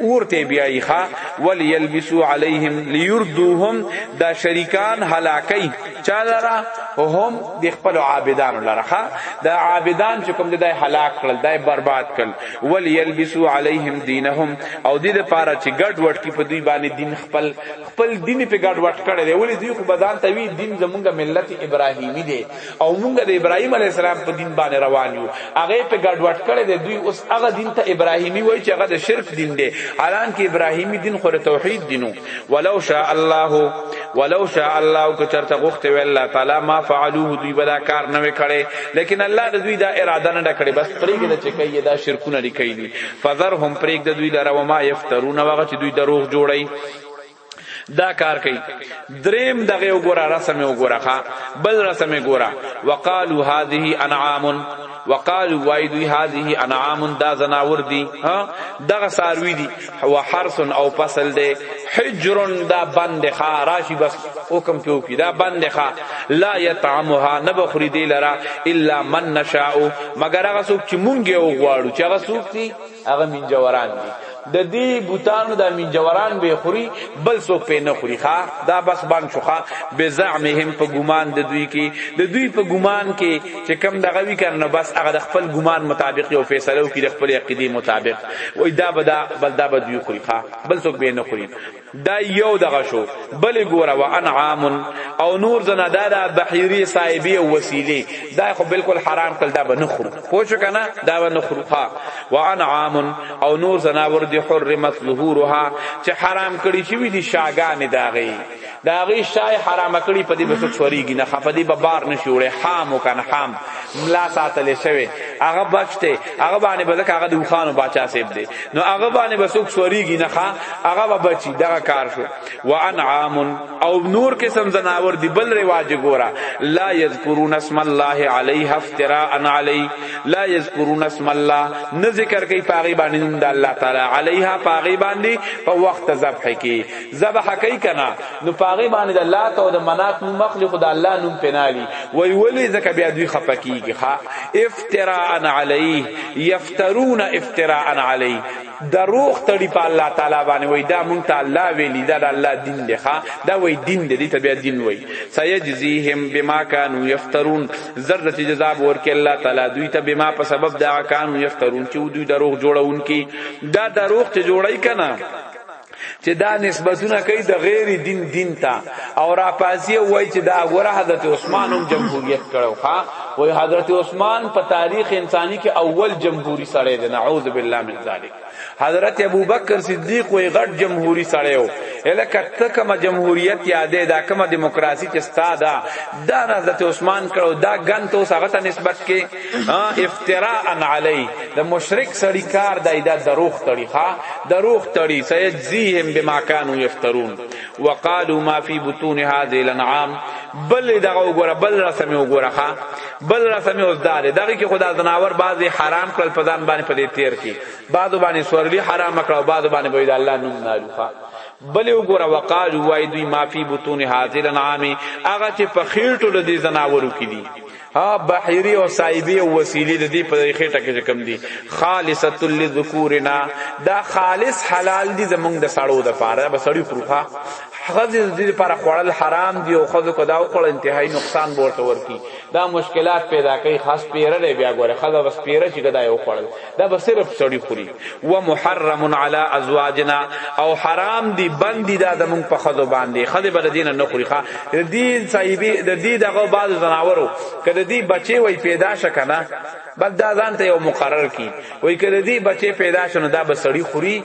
[SPEAKER 1] اورته بیاي ښا ول یلبسو علیهم لیردوهم دا شریکان هلاکي چا لرا هم د خپل عابدان لرا دا عابدان چې کوم د هلاک کړل دای برباد کړل ول یلبسو علیهم دینهم او دې لپاره چې ګډ وډ کې په دوی باندې دین خپل خپل دین په ګډ وډ کړي دی ولې دوی خو بدان ته وی دین زمونږ ملت ابراهیمی دی او مونږ د ابراهیم علی السلام په دین باندې روان یو هغه په ګډ وډ کړي دی دوی اوس هغه دین ته ابراهیمی وای چې هغه د شرک دین دی الان کې ابراهیمی دین خو توحید دینو ولو شاء الله ولو شاء الله که چرته غوخته وی الله تعالی ما فعلوه دوی بلا کار نه وکړي لیکن الله د دوی دا اراده نه کړي بس پرېګ د چکې دا شرکونه لیکي دي فذر هم پرېګ د دوی لره و ما یفترون وغه چې دوی دروغ جوړي دا کار کوي دریم دغه وګوره رسم وګوره بل رسم وګوره وقالو هذه انعام وقالو وای دوی هذه انعام دا زناور دی ها دغه ساروی دی او حرس او فصل دی حجر دا بند خا راشی بس حکم پیو کی دا بند خا لا یطعمها نبخری دی لرا الا من نشاء مگر هغه څوک چې مونږ یو غواړو چې هغه څوک دی هغه منجوران دي د دې بوتانو د منجوران به خوري بل څوک په نه خوري ښا دا بس بانګ شوخه بزعمهم په ګمان د دوی کې د دوی په ګمان کې چې کم دغه وی کنه بس هغه د خپل ګمان مطابق یو فیصله وکړي د خپل عقیده مطابق وای دا بدا بل دا به دوی خوري ښا بل څوک به نه خوري دا یو دغه شو بل ګوره و انعام او نور زنا دا دا بحیری صاحبی او وسیلی دا خو بالکل حرام کړ دا به نخرو پوه شو کنه دا به نخرو ها و انعام او نور زنا ور دي حرمت ظهورها چې حرام کړی شوی دي شاګان داغي داغي شای حرام کړی په دې بس چوریږي نه خفدی به بار نشي وړي حام وکن حام ملا ساتل شوی هغه بچته هغه باندې بلک هغه دوخانو بچا سیب دی نو هغه باندې بسوک سوريږي نه ښا هغه به بچي دغه کار شو وانعام او نور قسم زناور دی بل رواج ګورا لا یذکرون اسم الله علیه افتراء علی لا یذکرون اسم الله نه ذکر کوي پاغي باندې نوم د الله تعالی علیها پاغي باندې په وخت ذبح کی ذبح کوي کنا نو پاغي باندې د الله تو د منات نوم مخلوق د الله نوم پنالي وی ولی زکه بیا دوی خپکیږي ښا افتراء علیه ترون افتراء علی دروغ تړي په الله تعالی باندې وای دا مونږ ته الله ویلی دا د الله دین دی ښا دا وای دین دی ته بیا دین وای سیجزیهم بما کانوا یفترون زرد چې جزا ورکې الله تعالی دوی ته بما په سبب دا کانوا یفترون چې دوی دروغ جوړونکي دا دروغ چې جوړای کنه چې دا نسبتونه کوي د غیر دین دین ته او را پازی وای چې دا غره حضرت عثمان هم جمهوریت کړو ها وای حضرت عثمان په تاریخ انساني کې اول جمهوری سړی دی نعوذ بالله من ذلک حضرت ابوبکر صدیق وای غټ جمهوری سړی و الکه تکم جمهوریت یادې دا کومه دیموکراسي چې ستا دا دا حضرت عثمان کړو دا ګن ته سغه نسبت کې افتراء علی د مشرک سړی کار دی دا دروغ تړي ها دروغ تړي سيجزيهم بما كانوا يفترون وقالوا ما في بطون هذه الانعام بل دغه وګوره بل رسمي وګوره ها بل رسمي اوس دار دغه کې خدا زناور بعضی حرام کړل پدان باندې پدې تیر کې بعض باندې سورلی حرام کړو بعض باندې بيد الله نوم نالو ها بل وګوره وقالوا وای دوی ما في بطون هذه الانعام هغه چې په خېټو د دې زناورو کې دي ها بحيري او صاحبي او وسيلي د دې په خېټه کې کم دي خالصت للذکورنا دا خالص حلال دي زمونږ د سړو د پاره به سړی خروخه خزه د دې لپاره خوړل حرام دي او خزه کو دا خوړل انتهایی نقصان ورته ورکی دا مشکلات پیدا کوي خاص پیره دی بیا ګوره خزه بس پیره چې دا یو خوړل دا به صرف سړی خوري و محرم علی ازواجنا او حرام دی بندی دا د مونږ په خزو باندې خزه بل دین نه خوري ښا د دې صاحبې د دې دغه بعض زناورو کله دې بچي وای پیدا شکنه بل دا ځان ته یو مقرر کی وای کله دې بچي پیدا شنه دا بسړی خوري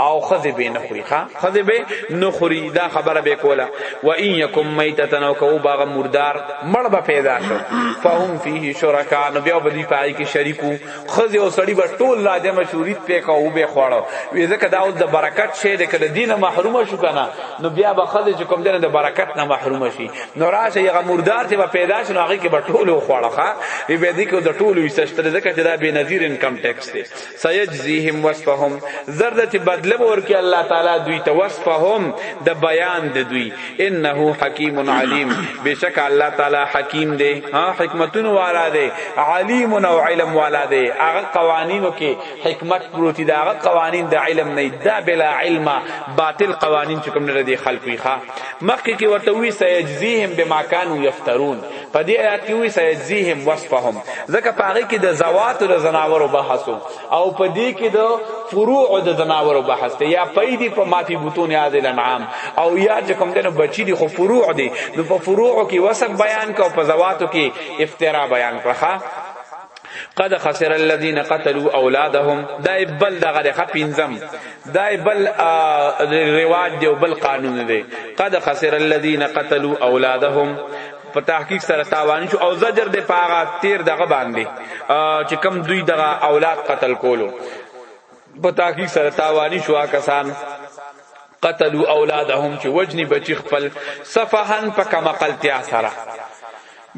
[SPEAKER 1] او خذ به نه خوري ها خذ به نه خوري دا خبره به کوله و ان یکم میتتن او کو باغ مردار مړ به پیدا شو فهم فيه شرکا نو بیا به دی پای کې شریکو خزه او سړی به ټول لا د مشورید په کا او به خوړو وی ځکه دا اوس د برکت شی د کده دینه محروم شو کنه نو بیا به خزه چې کوم دنه د برکت نه محروم شي نو راشه یغه مردار ته پیدا شنو هغه کې به ټول خوړو ښا وی به دې کو د ټول وی سشتل ځکه چې دا به نظیر انکم ټیکس دی سیجزیهم وصفهم زرد چې بدله ورکی الله تعالی دوی ته وصفهم د بیان د دوی انه حکیم علیم بشک الله تعالی حکیم دی ها حکمتون والا دی علیم او علم والا دی هغه قوانینو کې حکمت پروت دی هغه قوانین د علم نه دا بلا علم باطل قوانین چې کوم نه دی خلقی ښا مخکې کې ورته وی سیجزیهم بما کانوا یفترون په دې آیات کې وی سیجزیهم وصفهم ځکه په هغه کې د زوات او د زناورو بحثو او په دې کې د فروع د زناورو بحث دی یا پي دي په مافي بوتون یاد الانعام او یا چې کوم دنو بچی دي خو فروع دي نو په فروع کې وسب بیان کا او په زواتو کې افترا بیان کړه قد خسر الذين قتلوا اولادهم دا بل دغه خ پینزم دا بل رواج دی بل قانون دی قد خسر الذين قتلوا اولادهم په تحقیق سره تاوان شو او زجر د پاغه تیر دغه باندې چې کم دوی دغه اولاد قتل کولو په تحقیق سره تاوان شو کسان قتلوا اولادهم چې وجنی بچی خپل صفهن په کما قلتیا سره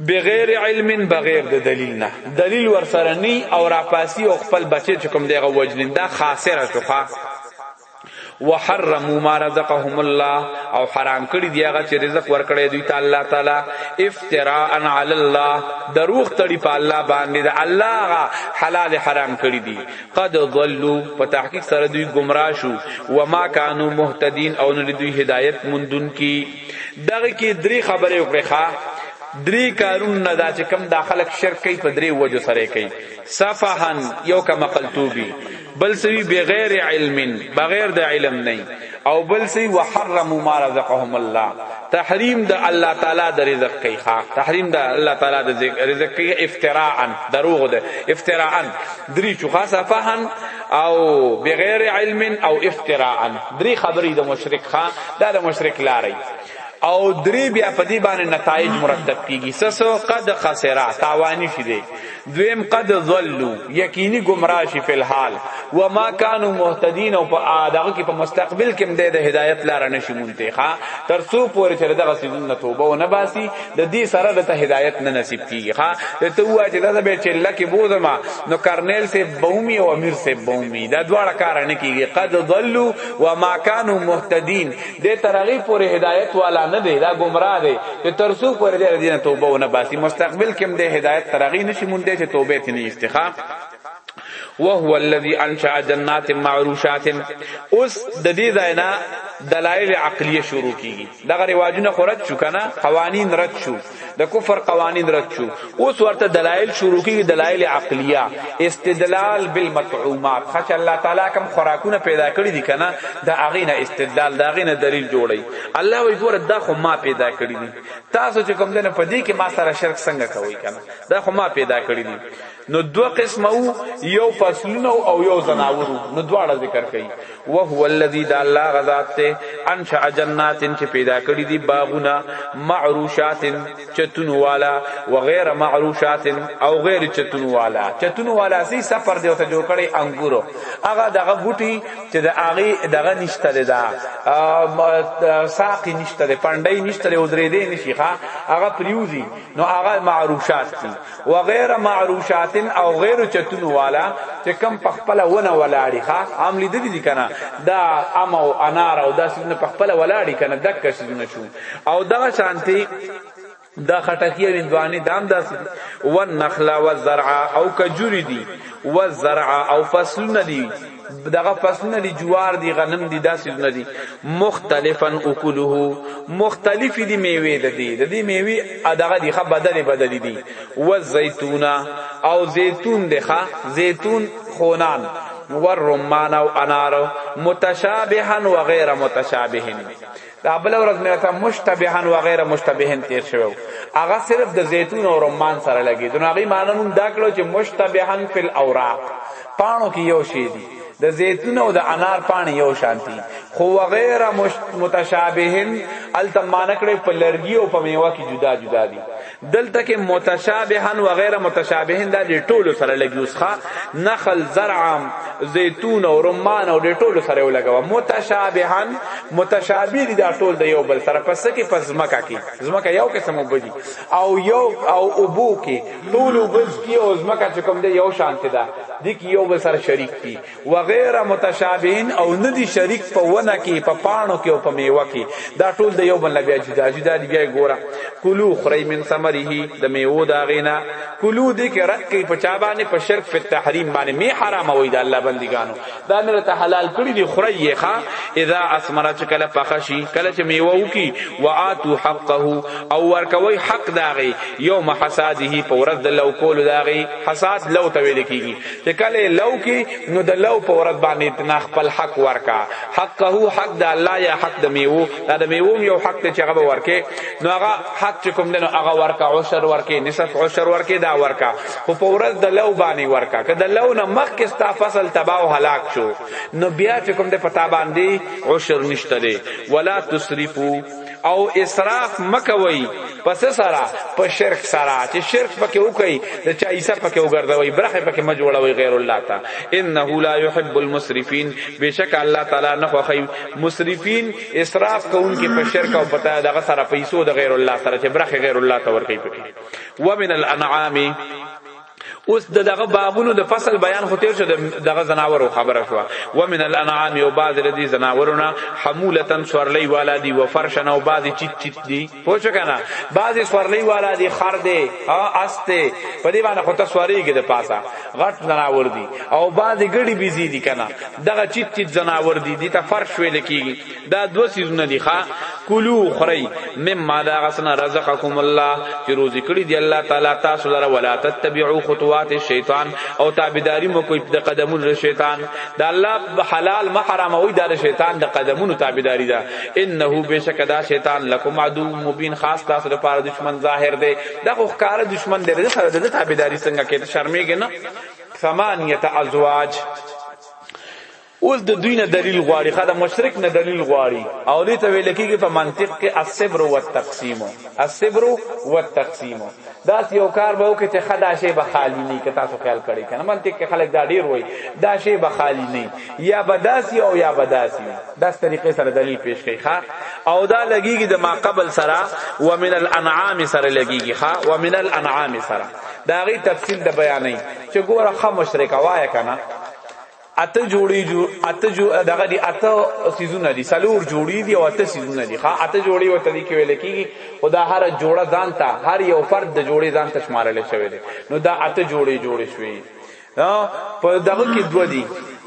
[SPEAKER 1] بغیر علم بغیر د دلیل نه دلیل ور سره نی او راپاسی او خپل بچی چې کوم دیغه وجنین دا خاصره شوخه وحرموا ما رزقهم الله او حرام کړی دی هغه چې رزق ورکړی دوی ته الله تعالی افتراء علی الله دروغ تړي په الله باندې د الله حلال حرام کړی دی قد ضلوا په تحقیق سره دوی گمراه شو و ما کانوا مهتدین او نه دوی هدایت مندون کی دغه کې درې خبرې وکړې ښا درې کارون نه دا چې کم داخلك شرک کوي په درې وجو سره کوي صفحن یو کما قلتوبی بل څه وی بغیر علم بغیر د علم نه او بل څه وحرم ما رزقهم الله تحریم د الله تعالی د رزق کوي ښا تحریم د الله تعالی د رزق کوي افتراءا دروغ ده افتراءا درې چوخه صفهن او بغیر علم او افتراءا درې خبرې د مشرک ښا دا د مشرک لاري او درې بیا په دې باندې نتایج مرتب کیږي سسو قد خسرا تاوانی شي دی دویم قد ضلوا یقیني گمراه شي فل حال و ما كانوا مهتدين او په دغه کې په مستقبل کې مده د هدایت لار نشي مونته ښا تر څو پورې چې دغه سيزونه توبه و نه باسي د دې سره د هدایت نه نصیب کیږي ښا ته وا چې دا به چې لکه بوزما نو کرنل سه بومي او امیر سه بومي دا دواړه کار نه کیږي قد ضلوا و ما كانوا مهتدين دې ترغی پورې هدایت والا نه دی دا گمراه دی چې ترسو پورې دې دینه توبه ونه باسي مستقبل کې هم دې هدایت ترغی نشي مونږ دې چې توبه ته نه استخا وهو الذي انشا جنات معروشات اوس د دې ځاینا دلایل عقلیه شروع کیږي دغه رواجونه خورت شو کنه قوانین رد شو د کفر قوانین رد شو اوس ورته دلایل شروع کیږي دلایل عقلیه استدلال بالمطعومات خش الله تعالی کوم خوراکونه پیدا کړی دي کنه د اغه نه استدلال د اغه نه دلیل جوړی الله وی ګور دا خو ما پیدا کړی دي تاسو چې کوم دنه پدی کې ما سره شرک څنګه کوي کنه دا خو ما پیدا کړی دي نو دو قسمه یو فصلونه او یو زناورو نو دواړه ذکر کړي او هو الذی د الله غذات ته انشا جنات چې پیدا کړی دی باغونه معروشات چتون والا وغیر معروشات او غیر چتون والا چتون والا سی سفر دی او ته جوړ کړي انګورو هغه دغه بوټي چې د هغه دغه نشته ده ساقی نشته ده پندای نشته ده او درې دې نشي ښا هغه پریوزی نو هغه معروشات دي وغیر معروشات او غیر چتون والا چې کم په خپل ونه ولاړی ښا عام لیدل دي کنه دا ام او انار او دا سونه په خپل ولاړی کنه دک سونه شو او دا شانتی دا خټکی او اندوانی دام داس و نخلا و زرع او کجوری دی و زرع او فصلونه دی دغه فصلونه دی جوار دی غنم دی داسې نه دی مختلفا اکله مختلف دی میوه د دی د دی میوه ادغه دی خه بدل بدل دی و زیتون او زیتون دی خه زیتون خونان و رمان او انار متشابها و غیر متشابهن دا بل ورځ مې راته مشتبهان و غیر مشتبهین تیر شوو هغه صرف د زیتون او رمان سره لګي دنو هغه مانمون دا کړو چې مشتبهان فل اوراق پانو کې یو شی دی د زیتون او د انار پانی یو شانتی خو وغیر متشابهن التمانکړې په لرګي او په میوه کې جدا جدا دي دلته کې متشابهن و غیر متشابهن دا د ټولو سره لګي اوسخه نخل زرع زيتون او رمان او د ټولو سره ولګوا متشابهن متشابه دي دا ټول د یو بل سره پس کې پس مکه کې زمکه یو قسم وبدي او یو او ابو کې ټول وبس کې او زمکه چې کوم دی یو شانته ده د کې یو بل سره شریک دي وغیر متشابهین او ندی شریک په ونه کې په پانو کې او په میوه کې دا ټول د یو بل بیا جدا جدا دی بیا ګوره کلو خری من ثمره د میوه دا غینا کلو دې کې رد کې په چا باندې په شرک په تحریم باندې می حرام وای دا الله بندګانو دا مې ته حلال کړی دی خری ښا اذا اسمرت کله پخشی کله چې میوه وکي واتو حقه او ورکوي حق داغي یوم حساده په ورځ د لو کول داغي حساد لو تویل کیږي چې کله لو کې نو د لو په ورځ باندې تنا خپل حق ورکا حقه حق د الله یا حق د میوو دا د میوو یو حق ته چې هغه ورکه نو هغه حق چې کوم دنو هغه ورکا عشر ورکه نصف عشر ورکه دا ورکا خو په ورځ د لو باندې ورکا که د لو نه مخ کې ستا فصل تباہ او هلاک شو نو بیا چې کوم د پتا باندې عشر نشته ولا تسرفو او اسراف مکوي پس سره په شرک سره چې شرک پکې وکي د چا عیسی پکې وګرځوي برخه پکې ما جوړوي غیر الله تا انه لا يحب المسرفين بشک الله تعالی نه خوخي مسرفين اسراف کوونکي په شرک او پتا دغه سره پیسو د غیر الله سره چې برخه غیر الله ته ورکي پکې ومن الانعام اوس د دغه بابونو د فصل بیان خو تیر شو دغه زناورو خبره شو و من الانعام یو بعض لدی زناورونه حمولتن سورلی والا دی و فرشن او بعض چیت چیت دی پوښ کنه بعض سورلی والا دی خر دی ها استه په دی باندې خو ته سوریږي د پاسه غټ زناور دی او بعض ګړي بيزي دی کنه دغه چیت چیت زناور دی دی ته فرش ویل کیږي دا دو سیزونه دي ښا کلو خری مما دا غسنا رزقکم الله چې روزي کړی دی الله تعالی تاسو لره ولا تتبعوا خطوات الشیطان او تابعداري مو کوي د قدمونو شیطان دا الله حلال محرم وي دا شیطان د قدمونو تابعداري ده انه بشک دا شیطان لکم عدو مبین خاص تاسو لپاره دشمن ظاهر دی دا خو ښکار دشمن دی سره د تابعداري څنګه کې شرمېږي نه ثمانیه ازواج اول د دوی نه دلیل غواړي خدای مشرک نه دلیل غواړي او دې ته ویل کېږي په منطق کې الصبر والتقسیم الصبر والتقسیم دا یو کار به وکړي چې خدای شی به خالی نه کتا سو خیال کړي کنه منطق کې خلک دا ډیر وای دا شی به خالی نه یا بداسی او یا بداسی داس طریقې سره دلیل پیش کوي ښا او دا لګیږي د ما قبل سره ومن الانعام سره لګیږي ښا ومن الانعام سره دا غي تفصیل د بیانې چې ګوره خه مشرک وایا کنه اته جوړي جو اته جو دغه دي اته سيزونه دي سلور جوړي دي او اته سيزونه دي ښا اته جوړي وته دي کې ویل کیږي خدا هر جوړه ځان ته هر یو فرد د جوړي ځان ته شمارل شوی دی نو دا اته جوړي جوړي شوی په دغه کې دوه دي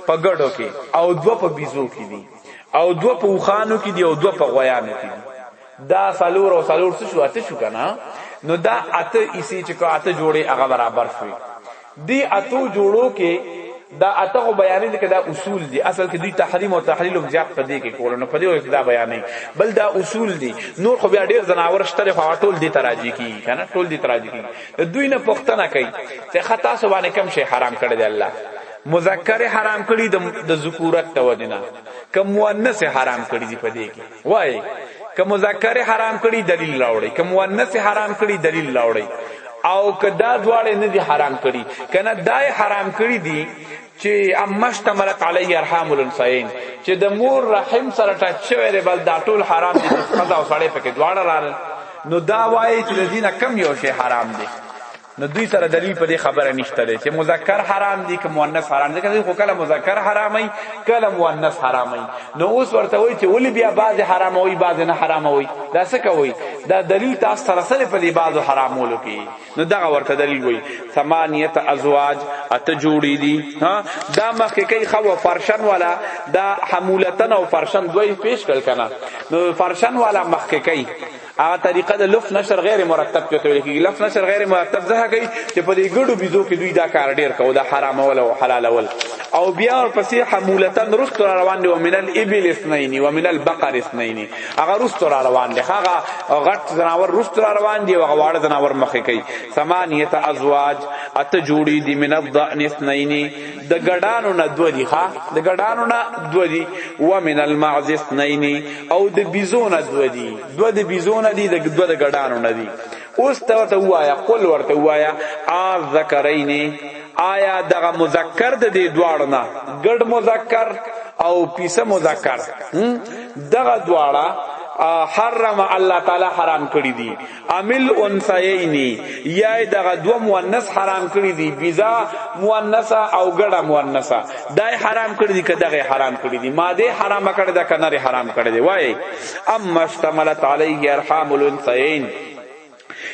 [SPEAKER 1] په ګډو کې او دوه په بيزو کې دي او دوه په وخانو کې دي او دوه په غویانو کې دي دا سلور او سلور څه شو اته شو کنه نو دا اته اسی چې کو اته جوړي هغه برابر شوی دی اتو جوړو کې دا اته خو بیانې دي کدا اصول دي اصل کې دوی تحریم او تحلیل هم زیات پدې کې کول نو پدې وخت دا بیانې بل دا اصول دي نور خو بیا ډیر زناور شته خو ټول دي تراجی کی کنه ټول دي تراجی کی دوی نه پښتنه کوي چې خطا سو باندې کم شي حرام کړی دی الله مذکر حرام کړی د ذکورت تو دینا کم مؤنث حرام کړی دی پدې کې وای که مذکر حرام کړي دلیل راوړي که مؤنث حرام کړي دلیل راوړي او که دا دواړه نه دي حرام کړي کنه دای حرام کړي دي چې امشتملت علی ارحام الانثیین چې د مور رحم سره ټچ شوی دی بل دا ټول حرام دي خدا او سړی پکې دواړه رال نو دا وایي چې دینه کم یو شی حرام دی نو دوی سره دلیل په دې خبره نشته دی چې مذکر حرام دی که مؤنث حرام دی ځکه خو کله مذکر حرامي کله مؤنث حرامي نو اوس ورته وایي چې ولی بیا بعض حرام وي بعض نه حرام وي دا څه کوي دا دلیل تاسو سره سره په دې بعض حرامولو کې نو دغه ورته دلیل وایي ثمانیت ازواج اته جوړی دي ها دا مخکې کوي خو فرشن والا دا حمولتن او فرشن دوی پیش کړ کنه نو فرشن والا مخکې کوي هغه طریقه د لفظ نشر غیر مرتب ته ویل کیږي لفظ نشر غیر مرتب زه کوي چې په دې ګډو بيزو کې دوی دا کار ډیر کوي دا حرام ول او حلال ول او بیا ورپسې حمولتن رست را روان دي ومن الابل اثنين ومن البقر اثنين هغه رست را روان دي هغه غټ جناور رست را روان دي هغه واړه جناور مخې کوي ثمانیه ازواج اته جوړي دي من الضأن اثنين د ګډانو نه دو دي ښا د ګډانو نه دو دي ومن المعز اثنين او د بيزونه دو دي دو د بيزونه دي د دو د ګډانو نه دي اوس ته ورته وایا قل ورته وایا ا ذکرین آیا دغه مذکر د دې دواړو نه ګډ مذکر او پیسه مذکر دغه دواړه حرم الله تعالی حرام کړی دي عامل انثیین یا دغه دو مؤنث حرام کړی دی بیزا مؤنثه او ګډه مؤنثه دای حرام کړی دی کداغه حرام کړی دی ماده حرام کړی دا کنه حرام کړی دی وای اما اشتملت علیه ارحام الانثیین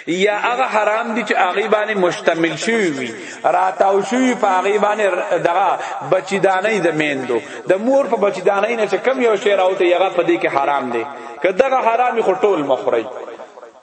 [SPEAKER 1] یا هغه حرام دي چې هغه باندې مشتمل شوی وي راتاو شوی په هغه باندې دغه بچیدانې د میندو د مور په بچیدانې نه چې کم یو شی راوته هغه په دې کې حرام دي که دغه حرامي خو ټول مخوري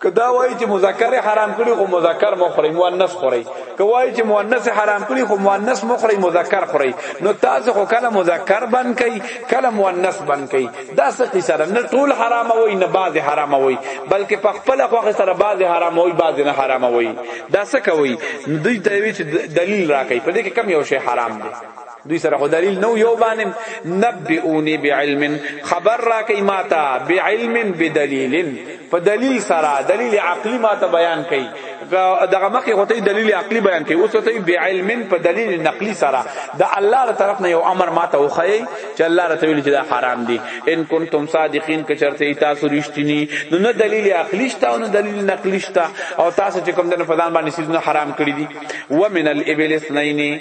[SPEAKER 1] که دا وایي چې مذکر حرام کړي خو مذکر مخوري مؤنث خوري که وایي چې مؤنث حرام کړي خو مؤنث مخوري مذکر خوري نو تاسو خو کله مذکر بن کوي کله مؤنث بن کوي دا څه قصه ده نه ټول حرام وي نه بعض حرام وي بلکې په خپل خو سره بعض حرام وي بعض نه حرام وي دا څه کوي دوی ته وی چې دلیل راکړي په دې کې کم یو شی حرام دی دوی سره خو دلیل نو یو باندې نبئونی بعلم خبر را کوي ماتا بعلم بدلیل په دلیل سره دلیل عقلی ماته بیان کوي دغه مخه غوته دلیل عقلی بیان کوي اوس ته بعلم په دلیل نقلی سره د الله تر طرف نه یو امر ماته وخی چې الله رته ویل چې دا حرام دي ان کنتم صادقین که چرته تاسو رښتینی نو نه دلیل عقلی شته او نه دلیل نقلی شته او تاسو چې کوم دنه فدان باندې سیدنه حرام کړی دي ومن الابل اثنین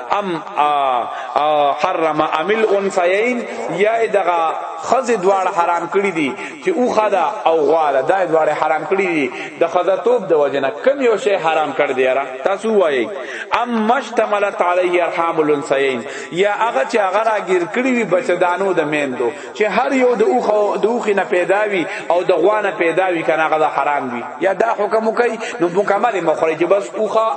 [SPEAKER 1] ام حرم امل انثیین یا دغه خزه دواړه حرام کړی دي چې او خدا او غواله دا دواړه حرام کړی دي د خزه توپ د وجنه کم یو شی حرام کړ دی را تاسو وایي ام مشتملت علی ارحام الانثیین یا هغه چې هغه راګیر کړی وي بچدانو د میندو چې هر یو د اوخه د اوخه نه پیدا وي او د غوانه پیدا وي کنه هغه حرام وي یا دا حکم کوي نو مکمل مخرج بس اوخه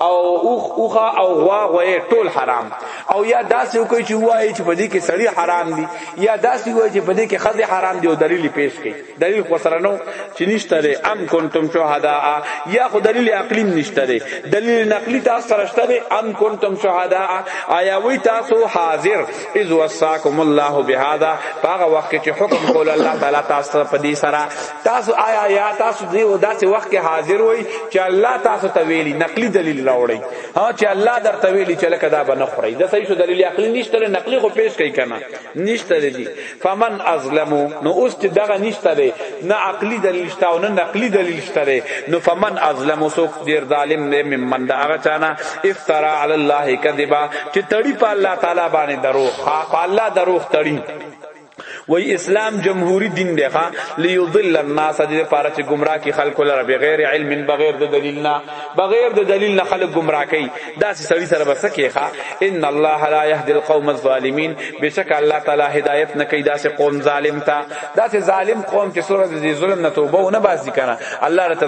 [SPEAKER 1] او اوخ اوخه او غوا غوې ټول حرام او یا داسې وکړي چې وایي چې په دې کې سړی حرام دي یا داسې وایي چې په دې کې خزه حرام دي او دلیل پیش کړي دلیل خو سره نو چې نشته لري ام کنتم شهدا یا خو دلیل عقلی نشته لري دلیل نقلی تاسو سره شته لري ام کنتم شهدا آیا وی تاسو حاضر اذ وصاکم الله بهذا هغه وخت چې حکم کول الله تعالی تاسو په دې سره تاسو آیا یا تاسو دی و داسې وخت کې حاضر وای چې الله تاسو ته ویلي نقلی دلیل راوړي ها چې الله درته ویلي چې لکه دا به نه خوري دا صحیح شو دلیل عقلی نشته له نقلی خو پیش کوي کنه نشته دی فمن ازلم نو اوس چې دغه نشته دی نه عقلی دلیل شته او نه نقلی دلیل شته دی نو فمن ازلم سو ډیر ظالم نه ممن دا هغه چانه افترا علی الله کذبا چې تړي په الله تعالی باندې دروغ ها په الله دروغ تړي وای اسلام جمهوری دین دی ښا لیضل الناس دې پاره چې گمراه کی خلق لره بغیر علم بغیر د دلیل نه بغیر د دلیل نه خلق گمراه کی دا سړی سره بس کی ښا ان الله لا یهدی القوم الظالمین بشک الله تعالی هدایت نه کوي دا سه قوم ظالم تا دا سه ظالم قوم چې سره دې ظلم نه توبه ونه باسي کنه الله رته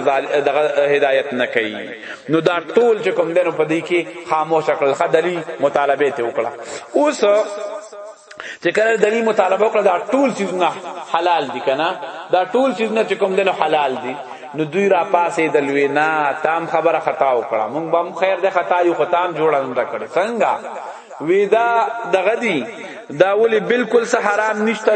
[SPEAKER 1] دغه هدایت نه کوي نو دا ټول چې کوم دنو پدې کې خاموش کړل خدلی مطالبه ته وکړه اوس چې کله دلی مطالبه وکړه دا ټول سيزونه حلال دي کنه دا ټول سيزونه چې کوم دنه حلال دي نو دوی را پاسې دلوي نه تام خبره خطا وکړه مونږ بم خیر ده خطا یو ختم جوړه نه کړې څنګه ویدا دغه دی دا ولی بالکل سه حرام نشته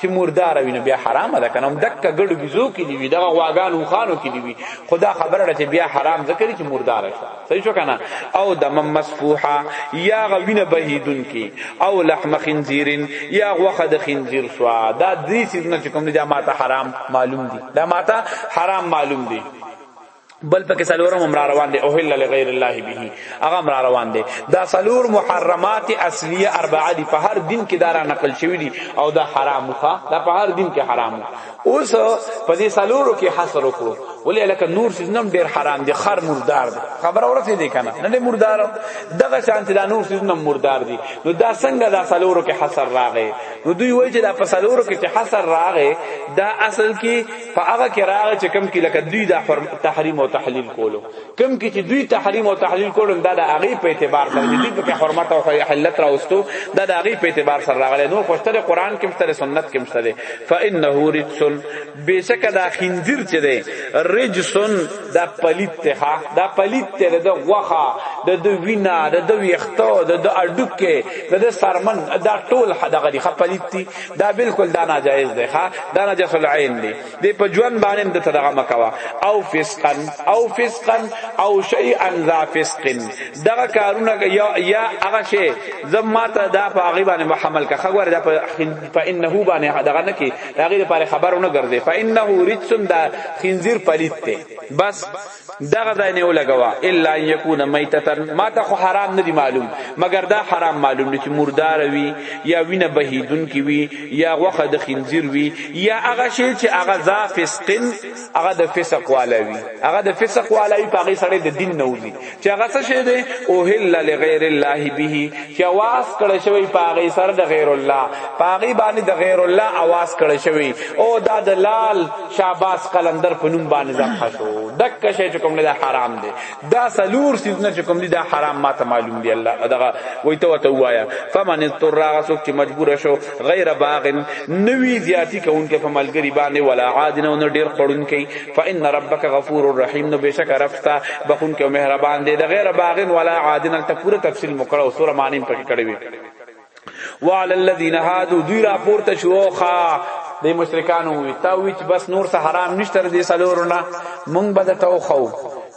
[SPEAKER 1] چې مردار وي نو بیا حرام ده کنه دک ګړو بيزو کې دی وی دغه واغانو خانو کې دی وی خدا خبره ده چې بیا حرام ذکر چې مردار شي صحیح شو کنه او دم مسفوحه یا غوینه بهیدون کې او لحم خنزیر یا غوخه د خنزیر سوا دا دې سیدنه چې کوم دي ما ته حرام معلوم دي دا ما ته حرام معلوم دي بل پکې سلورم امر روان دي او هل لغیر الله به هغه امر روان دي دا سلور محرمات اصلیه اربعه دي په هر دین کې دارا نقل شوی دي او دا حرام خو دا په هر دین کې حرام اوس په دې سلورو کې حصر وکړو ولې لکه نور سیز نم ډیر حرام دي خر مردار دي خبر اورته دي کنه نه مردار دغه شانت دا نور سیز نم مردار دي نو دا څنګه دا سلورو کې حصر راغی نو دوی وایي چې دا په سلورو کې چې حصر راغی دا اصل کې په هغه کې راغی چې کم کې لکه دوی د تحریم او تحلیل کولو کم کې چې دوی تحریم او تحلیل کولو دا د هغه په اعتبار سره دوی په حرمت او حلت راوستو دا د هغه په اعتبار سره راغلی نو خوشتره قران کې مستره سنت کې مستره فانه رجسن بیشک دا خنزیر چې دی رجسن دا پلیت ته دا پلیت ته د وخه د د وینا د د ویختو د د اډوکه د سرمن دا ټول دغه دی خپلیت دا بالکل دا ناجایز دی ښا دا نجس العين دی دی په ژوند باندې د تدغه مکوا او فسقا او فسقا او شيئا ذا فسق دغه کارونه یا یا هغه شی زماته دا په هغه باندې محمل کا خبر دا په فانه باندې دغه نه کی هغه لپاره خبرونه ګرځي فانه رجسن دا خنزیر پلیت دی بس دغه ځای نه ولګوا الا ان یکون میتتن ما ته خو حرام نه دی معلوم مګر دا حرام معلوم نه چې مردار وی یا وینه بهیدون کی وی یا غوخه د خنزیر وی یا هغه شی چې هغه ذا فسقن هغه د فسق والا وی هغه د فسق والا وی پاغه سره د دین نه وزي چې هغه څه شی دی او هل لغیر الله به چې واس کړه شوی پاغه سره د غیر الله پاغه باندې د غیر الله اواز کړه شوی او دا د لال شاباس قلندر په نوم باندې ځخه شو دک شې چې کوم نه حرام دی دا سلور سیزنه چې کوم دی دا حرام ماته معلوم دی الله دغه وای ته وته وایا فمن اضطر غسوک چې مجبور شو غیر باغن نوی زیاتی کونکي په ملګری باندې ولا عادن او ډیر خړونکي فإن ربک غفور رحیم نو بشک رفتا بخون کې مهربان دی د غیر باغن ولا عادن ته پوره تفصیل مکړه او سورمانین پکې کړی وی وعلى الذين هادو دوی را پورته شو خا د مشرکانو وی تا وی چې بس نور سه حرام نشته دې سلور نه مونږ به د تو خو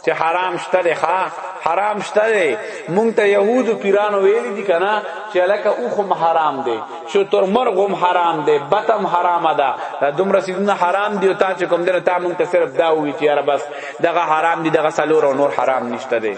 [SPEAKER 1] چې حرام شته ده ښا حرام شته ده مونږ ته يهود او پیرانو ویل دي کنه چې الکه او خو حرام دي شو تر مرغم حرام دي بتم حرام ده دا دومره سيدنا حرام دي او تا چې کوم دنه تا مونږ ته صرف دا وی چې یاره بس دغه حرام دي دغه سلور او نور حرام نشته ده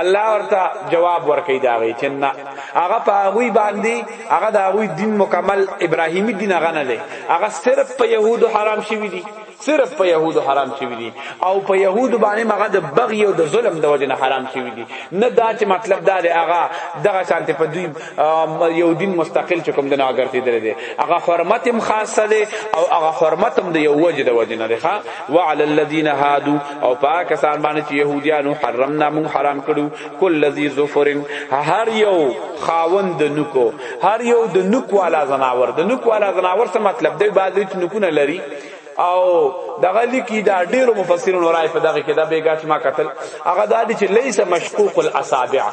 [SPEAKER 1] الله ورته جواب ورکړي دا وی چې نه هغه په هغه باندې هغه د هغه دین مکمل ابراهیمی دین هغه نه دی هغه صرف په يهودو حرام شوی دی صرف په يهودو حرام شوی دی او په يهودو باندې هغه د بغي او د ظلم د وجه نه حرام شوی دی نه دا چې مطلب دا دی هغه دغه شانته په دوی یو دین مستقل چکم د نه اگرته درې دی هغه حرمت هم خاصه دی او هغه حرمت هم د یو وجه د وجه نه دی ښا وعلى الذين هادو او پاکستان باندې چې يهوديانو حرمنا مون حرام کړو کل ذی ظفر هر یو خاوند د نکو هر یو د نک والا زناور د نک والا زناور څه مطلب دی بعضی چې نکونه لري او دغه لیکي دا ډیرو مفسرینو راي په دغه کې دا بیګا چې ما قتل هغه دا دي چې ليس مشقوق الاصابع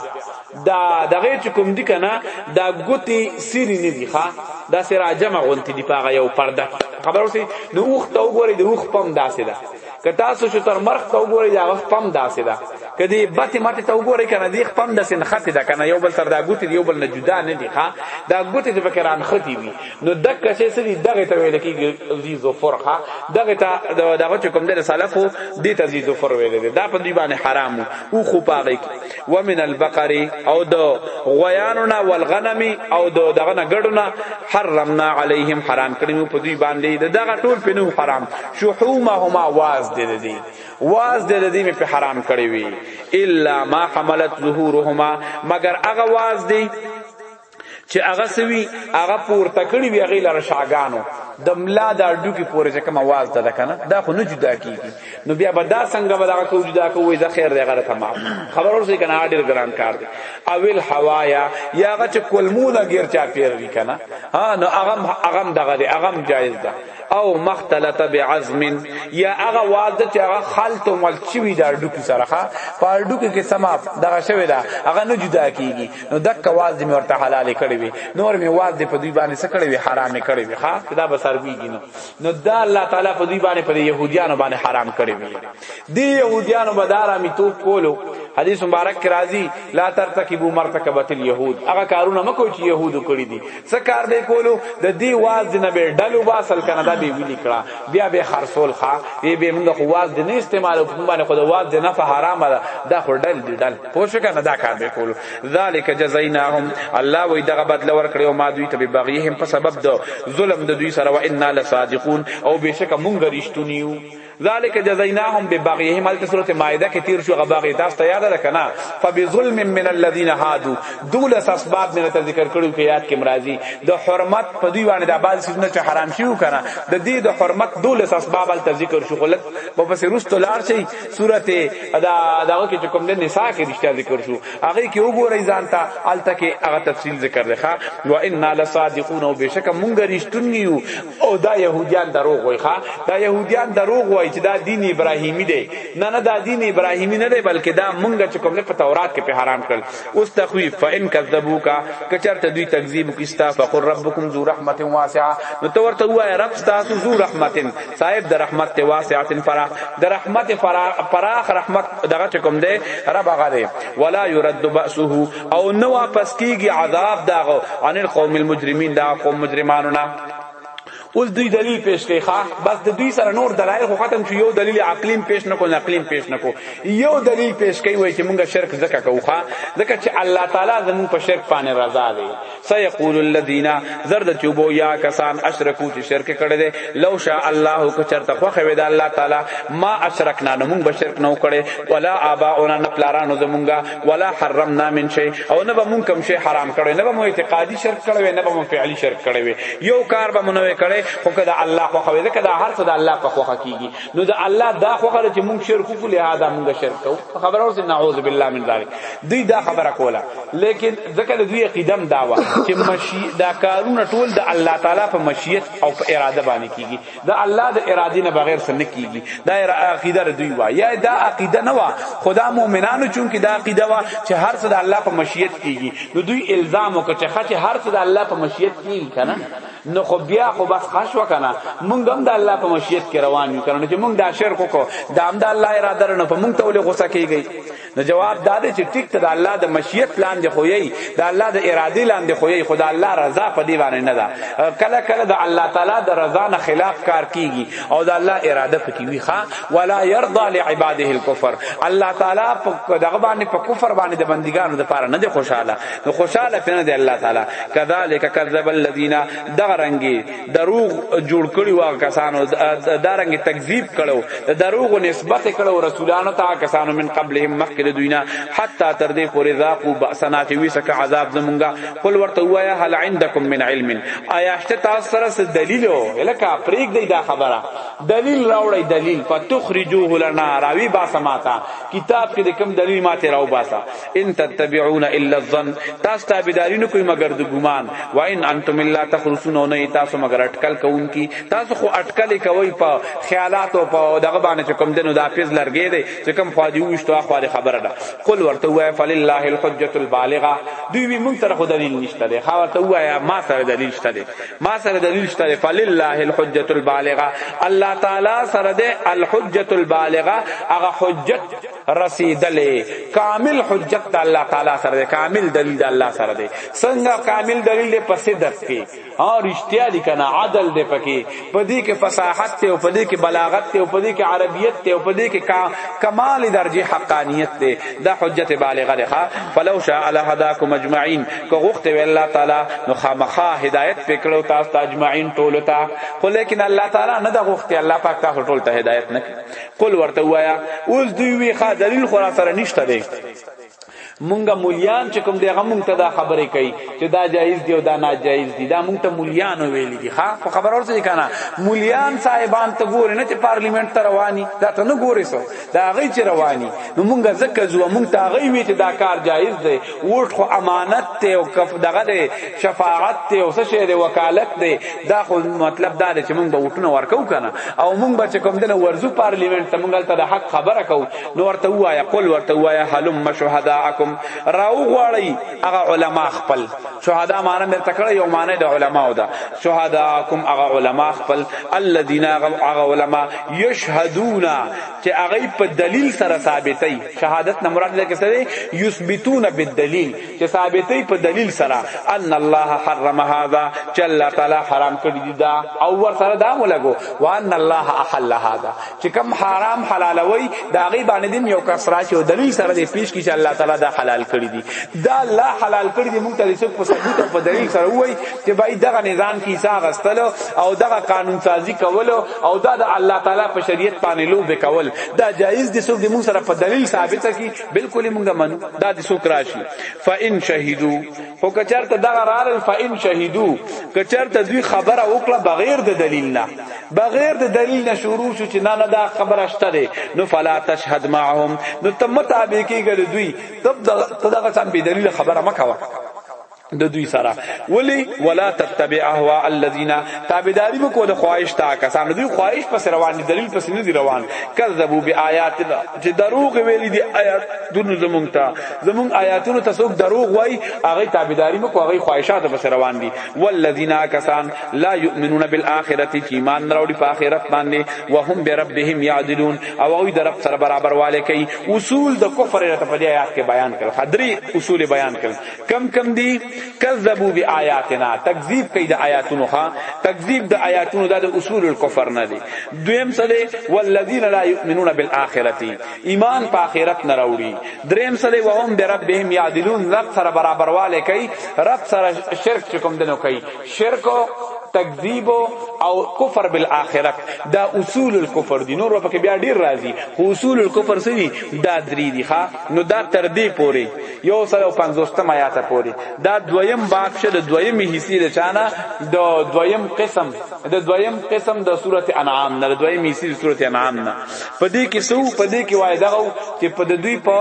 [SPEAKER 1] دا دغه چې کوم دي کنه دا ګوتی سری نه دي ښا دا سره جمع غونتی دی پاغه یو پرده خبر اوسې نو وخت وګوري د وخت پم داسې ده دا. که تاسو چې تر مرخ ته وګورئ دا غف پم داسې ده که دی بته ماته ته وګورئ کنه دی خپم داسې نه خته ده کنه یو بل تر دا ګوتې یو بل نه جدا نه دي ښا دا ګوتې ته پکې ران ختی وي نو دک چې سړي دغه ته ویل کېږي عزیز فرخه دغه ته دغه چې کوم در سلفو دې ته عزیز فر ویل دي دا په دی باندې حرام او خو پاږي ومن البقر او د غیاننا والغنم او د دغه نه ګډونه حرمنا علیهم حرام کړی په دوی باندې دغه ټول پینو حرام شحومهما واز دې دې واز دې دې می په حرام کړی وی الا ما حملت ظهورهما مگر هغه واز دې چې هغه سوي هغه پورته کړی وی هغه لره شاګانو د ملا د اډو کې پورې کوم आवाज ده کنه دا خو نه جدا کیږي نو بیا به دا څنګه به دا کو جدا کوی دا خیر دی غره تمام خبر ورسې کنه اډر ګران کار دی اول حوایا یا هغه چې کلمونه غیر چا پیر وی کنه ها نو هغه هغه دغه دی هغه جایز ده او مختلط بعظم یا هغه واده چې هغه خلط او مل چوي دا ډوکی سره ښه په ډوکی کې سما دغه شوی دا هغه نه جدا کیږي نو دک واز دې ورته حلال کړی وي نور می واز دې په دوی باندې څه کړی وي حرام کړی وي ښه دا به سر ویږي نو نو دا الله تعالی په دوی باندې پر يهوديانو باندې حرام کړی وي دی يهوديانو بدارا میتوب کولو حدیث مبارک کې راځي لا ترتکبو مرتکبت اليهود هغه کارونه مکو چې يهودو کړی دي څه کار به کولو د دی واز نه به ډلو با اصل کنه دا به ویلی کړه بیا به خرصول ښا وی به موږ خو واز نه استعمالو کوم باندې خو د واز نه په حرام ده دا خو ډل دی ډل پوه شو کنه دا کار به کولو ذالک جزایناهم الله وی دغه بدل ور کړو ما دوی ته به بغیهم په سبب دو ظلم د دوی سره و انا لصادقون او بشک مونږ رښتونیو ذالک جزایناهم ببغیهم الته سوره مائده کې تیر شو غباغی تاسو ته یاد ده کنه فبظلم من الذين هادو دولس اسباب مې ته ذکر کړو کې یاد کې مرাজি د حرمت په دی باندې د بعض سيزونه چې حرام شي کنه د دې د حرمت دولس اسباب الته ذکر شو خلک په پسې رستو لار شي سوره دا دغه کې کوم د نساء کې رښتیا ذکر شو هغه کې وګورئ ځان ته الته کې هغه تفصیل ذکر ده و انا لصادقون وبشک مونږ رښتونی یو او دا يهوديان دروغ وای ښا دا يهوديان دروغ وای چې دا دین ابراهیمی دی نه نه دا دین ابراهیمی نه دی بلکې دا مونږ چې کوم نه په تورات کې په حرام کړل اوس تخویف فان کذبوکا کچرته دوی تکذیب کیستا فقر ربکم ذو رحمت واسعه نو تو ورته وای رب تاسو ذو رحمت صاحب د رحمت واسعه فراخ د رحمت فراخ رحمت دغه چې کوم دی رب غره ولا يرد باسه او نو واپس کیږي عذاب داغه عن القوم المجرمین دا قوم مجرمانو نه اوس دوی دلیل پیش کوي ښا بس د دوی سره نور دلایل خو ختم شو یو دلیل عقلی پیش نکو نقلی پیش نکو یو دلیل پیش کوي وای چې مونږه شرک زکه کوو ښا زکه چې الله تعالی زمون په شرک باندې رضا دی سيقول الذين زرد چوبو یا کسان اشرکو چې شرک کړي دي لو شاء الله کو چرته خو خوي دا الله تعالی ما اشرکنا نو مونږ به شرک نو کړي ولا اباؤنا نه پلارانو زمونږه ولا حرمنا من شيء او نه به مونږ کوم شی حرام کړو نه به مو اعتقادي شرک کړو نه به مو فعلی شرک کړو یو کار به مونږ کړی خو کدا الله خو خو ځکه دا هر څه د الله په خوخه کیږي نو د الله دا خو خره چې مونږ شرک کو لهدا مونږ شرک کو خبر اورځ نعوذ بالله من ذلک دوی دا خبره کوله لیکن ځکه دوی قدم داوا چې مشی دا کارونه ټول د الله تعالی په مشیت او په اراده باندې کیږي د الله د ارادې نه بغیر څه نکېږي دا عقیده د دوی وا یا دا عقیده نه وا خدا مؤمنانو چون کې دا عقیده وا چې هر څه د الله په مشیت کېږي نو دوی الزام وکړي چې خچ هر څه د الله په مشیت کېږي کنه نو خو بیا خو بس خاص وکنه مونږ هم د الله په مشیت کې روان یو کنه چې مونږ دا شرک وکړو دا هم د الله اراده نه په مونږ ته ولې غوسه کېږي نو جواب دا دی چې ټیک ته د الله د مشیت لاندې خو یی د الله د ارادي لاندې خو یی خدا الله رضا په دی باندې نه ده کله کله د الله تعالی د رضا نه خلاف کار کیږي او د الله اراده پکې وی ښا ولا يرضى لعباده الكفر الله تعالی په دغه باندې په کفر باندې د بندګانو د پاره نه دی خوشاله نو خوشاله پنه دی الله تعالی کذالک کذب الذین دغرنګي دروغ جوړ کړي واغ کسانو دارنګ تکذیب کړو د دروغ نسبت کړو رسولانو ته کسانو من قبلهم مخکې دوینا حتا تر دې پورې ذاقو باسنا چې وسک عذاب زمونږه قل ورته وایا هل عندکم من علم آیا شته تاسو سره څه دلیل لکه پریک دی دا خبره دلیل راوړی دلیل فتخرجوه لنا راوی باسماتا کتاب کې کوم دلیل ماته راو باسا ان تتبعون الا الظن تاسو تابعداري نه کوي مگر د ګمان و ان انتم الا تخرسون نه تاسو مگر اٹکل کوونکی تاسو خو اٹکل کوي په خیالات او په دغه باندې کوم دنو دا پیز لرګي دي چې کوم خو دی وشتو خو دی خبره ده قل ورته وای فلله الحجه البالغه دوی وی مونږ سره خو دلیل نشته ده خو ورته وای ما سره دلیل شته ده ما سره دلیل شته ده فلله الحجه البالغه الله تعالی سره ده الحجه البالغه هغه حجت رسیدلې کامل حجت د الله تعالی سره دی کامل دلیل د الله سره دی څنګه کامل دلیل دی په صدق کې او رښتیا دی کنه عدل دی پکې په دې کې فصاحت ته او په دې کې بلاغت ته او په دې کې عربیت ته او په دې کې کمال درجه حقانیت دی دا حجت بالغه ده فلو شاء لهداکم اجمعین کو غخت وی الله تعالی نو خامخا هدایت پکړو تاسو اجمعین ټول ته خو لیکن الله تعالی نه د غخت الله پاک تاسو ټول ته هدایت نه قل ورته وایا اوس دوی وی خا دلیل خو را سره نشته دی مونږه مولیان چې کوم دی هغه مونږ ته دا خبرې کوي چې دا جایز دی او دا ناجایز دی دا مونږ ته مولیان ویل دي ها په خبر اورته دي کنه مولیان صاحبان ته ګوري نه چې پارلیمنت ته رواني دا ته نه ګوري سو دا غي چې رواني نو مونږه زکه زو مونږ ته غي وی چې دا کار جایز دی ووټ خو امانت ته او کف دغه دی شفاعت ته او څه شی دی وکالت دی دا خو مطلب دا دی چې موږ به وټونه ورکو کنه او موږ به چې کوم دنه ورزو پارلیمنت ته موږ ته د حق خبره کو نو ورته وایا قل ورته وایا حلم شهداءکم راو غواړی هغه علما خپل شهدا معنی مې تکړه یو معنی د علما او دا شهداءکم هغه علما خپل الذين هغه علما یشهدون چې هغه په دلیل سره ثابتای شهادت نه مراد لکه سره یثبتون بالدلیل چې ثابتې په دلیل سره ان الله حرم هذا چې الله تعالی حرام کړی دی دا او ور سره دا ملګو وان الله احل هذا چې کوم حرام حلالوي دا غي باندې دین یو کس راشي او دلیل سره دې پیش کی چې الله تعالی دا حلال کړی دی دا الله حلال کړی دی موږ ته څه په ثبوت او په دلیل سره وای چې بای دغه نظام کې حصہ غستل او دغه قانون سازی کول او دا د الله تعالی په شریعت باندې لوب کول دا جایز دي څوک د موږ سره په دلیل ثابت کی بالکل موږ منو دا د څوک راشي فإن شهیدو خو کچرته دغه رال فإن شهیدو کچرته دوی خبره وکړه بغیر د دلیل نه بغیر د دلیل نه شروع شو چې نه نه دا خبره شته ده نو فلا تشهد معهم نو تمتابې کېږي دوی تب دغه سم به دلیل خبره مکوه د دوی سره ولی ولا تتبع اهوا الذين تابعداري وکول خواهش تا کسان دوی خواهش پس روان دي دلیل پس نه دي روان کذبوا بیاات الله چې دروغ ویلي دي آیات دونو زمونږ ته زمونږ آیاتونو ته څوک دروغ وای هغه تابعداري مکو هغه خواهشات پس روان دي والذین کسان لا یؤمنون بالاخره چې ایمان نه راوړي په آخرت باندې وهم بربهم یعدلون او هغه د رب سره برابر والي کوي اصول د کفر ته په دې آیات کې بیان کړل خدري اصول بیان کړل کم کم دی کذبوا بیااتنا تکذیب کوي د آیاتونو ها تکذیب د آیاتونو د اصول الکفر نه دی دویم څه دی والذین لا یؤمنون بالآخرتی ایمان په آخرت نه راوړي دریم څه دی وهم بربهم یعدلون رب سره برابرواله کوي رب سره شرک چکم دنو کوي شرک تکذیب او کفر بالآخرت دا اصول الکفر دي نور په بیا ډیر راځي خو اصول الکفر سری دا درې دي ښا نو دا تر دې پوري یو سره پنځوستم آیات پوری دا دویم باب شه د دویم حصے د چانه د دویم قسم د دویم قسم د سورته انعام نه د دویم حصے د سورته انعام نه پدې کې سو پدې کې وای دغه چې په دوی په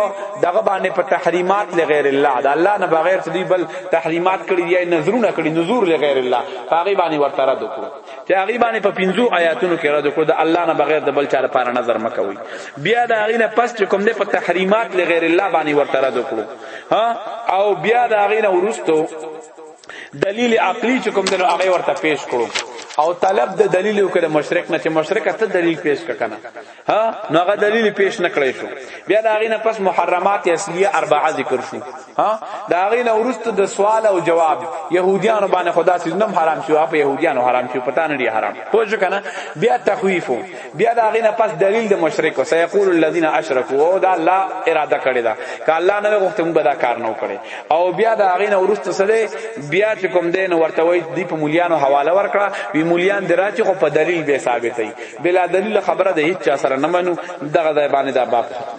[SPEAKER 1] دغه باندې په تحریمات لغیر الله د الله نه بغیر دوی بل تحریمات کړی دی نظرونه کړی نذور لغیر الله هغه باندې ورته رد وکړو چې هغه باندې په پنځو آیاتونو کې راځو کړو د الله نه بغیر د بل چا لپاره نظر مکوي بیا دا هغه نه پس چې کوم دې په تحریمات لغیر الله باندې ورته راځو کړو ها او بیا دا هغه نه ورستو دلیل عقلی چې کوم دې هغه ورته پیش کړو او طلب د دلیل وکړه مشرک نه چې مشرک ته دلیل پیش کړه ها نو هغه دلیل پیش نکړی شو بیا دا غینه پس محرمات اصلیه اربعه ذکر شو ها دا غینه ورست د سوال او جواب يهوديانو باندې خدا سي نم حرام شو په يهوديانو حرام شو پتا نه دی حرام خو شو کنه بیا تخویف بیا دا غینه پس دلیل د مشرک سيقول الذين اشركوا او دا الله اراده کړی دا ک الله نه غوښته موږ دا کار نه وکړي او بیا دا غینه ورست سره بیا چې کوم دین ورته وای دی په مولیانو حواله ورکړه وی مولیان دراچ خو په دلیل به ثابتای بلا دلیل خبره ده هیڅ چا سره نه منو دغه ځای باندې دا باب ختم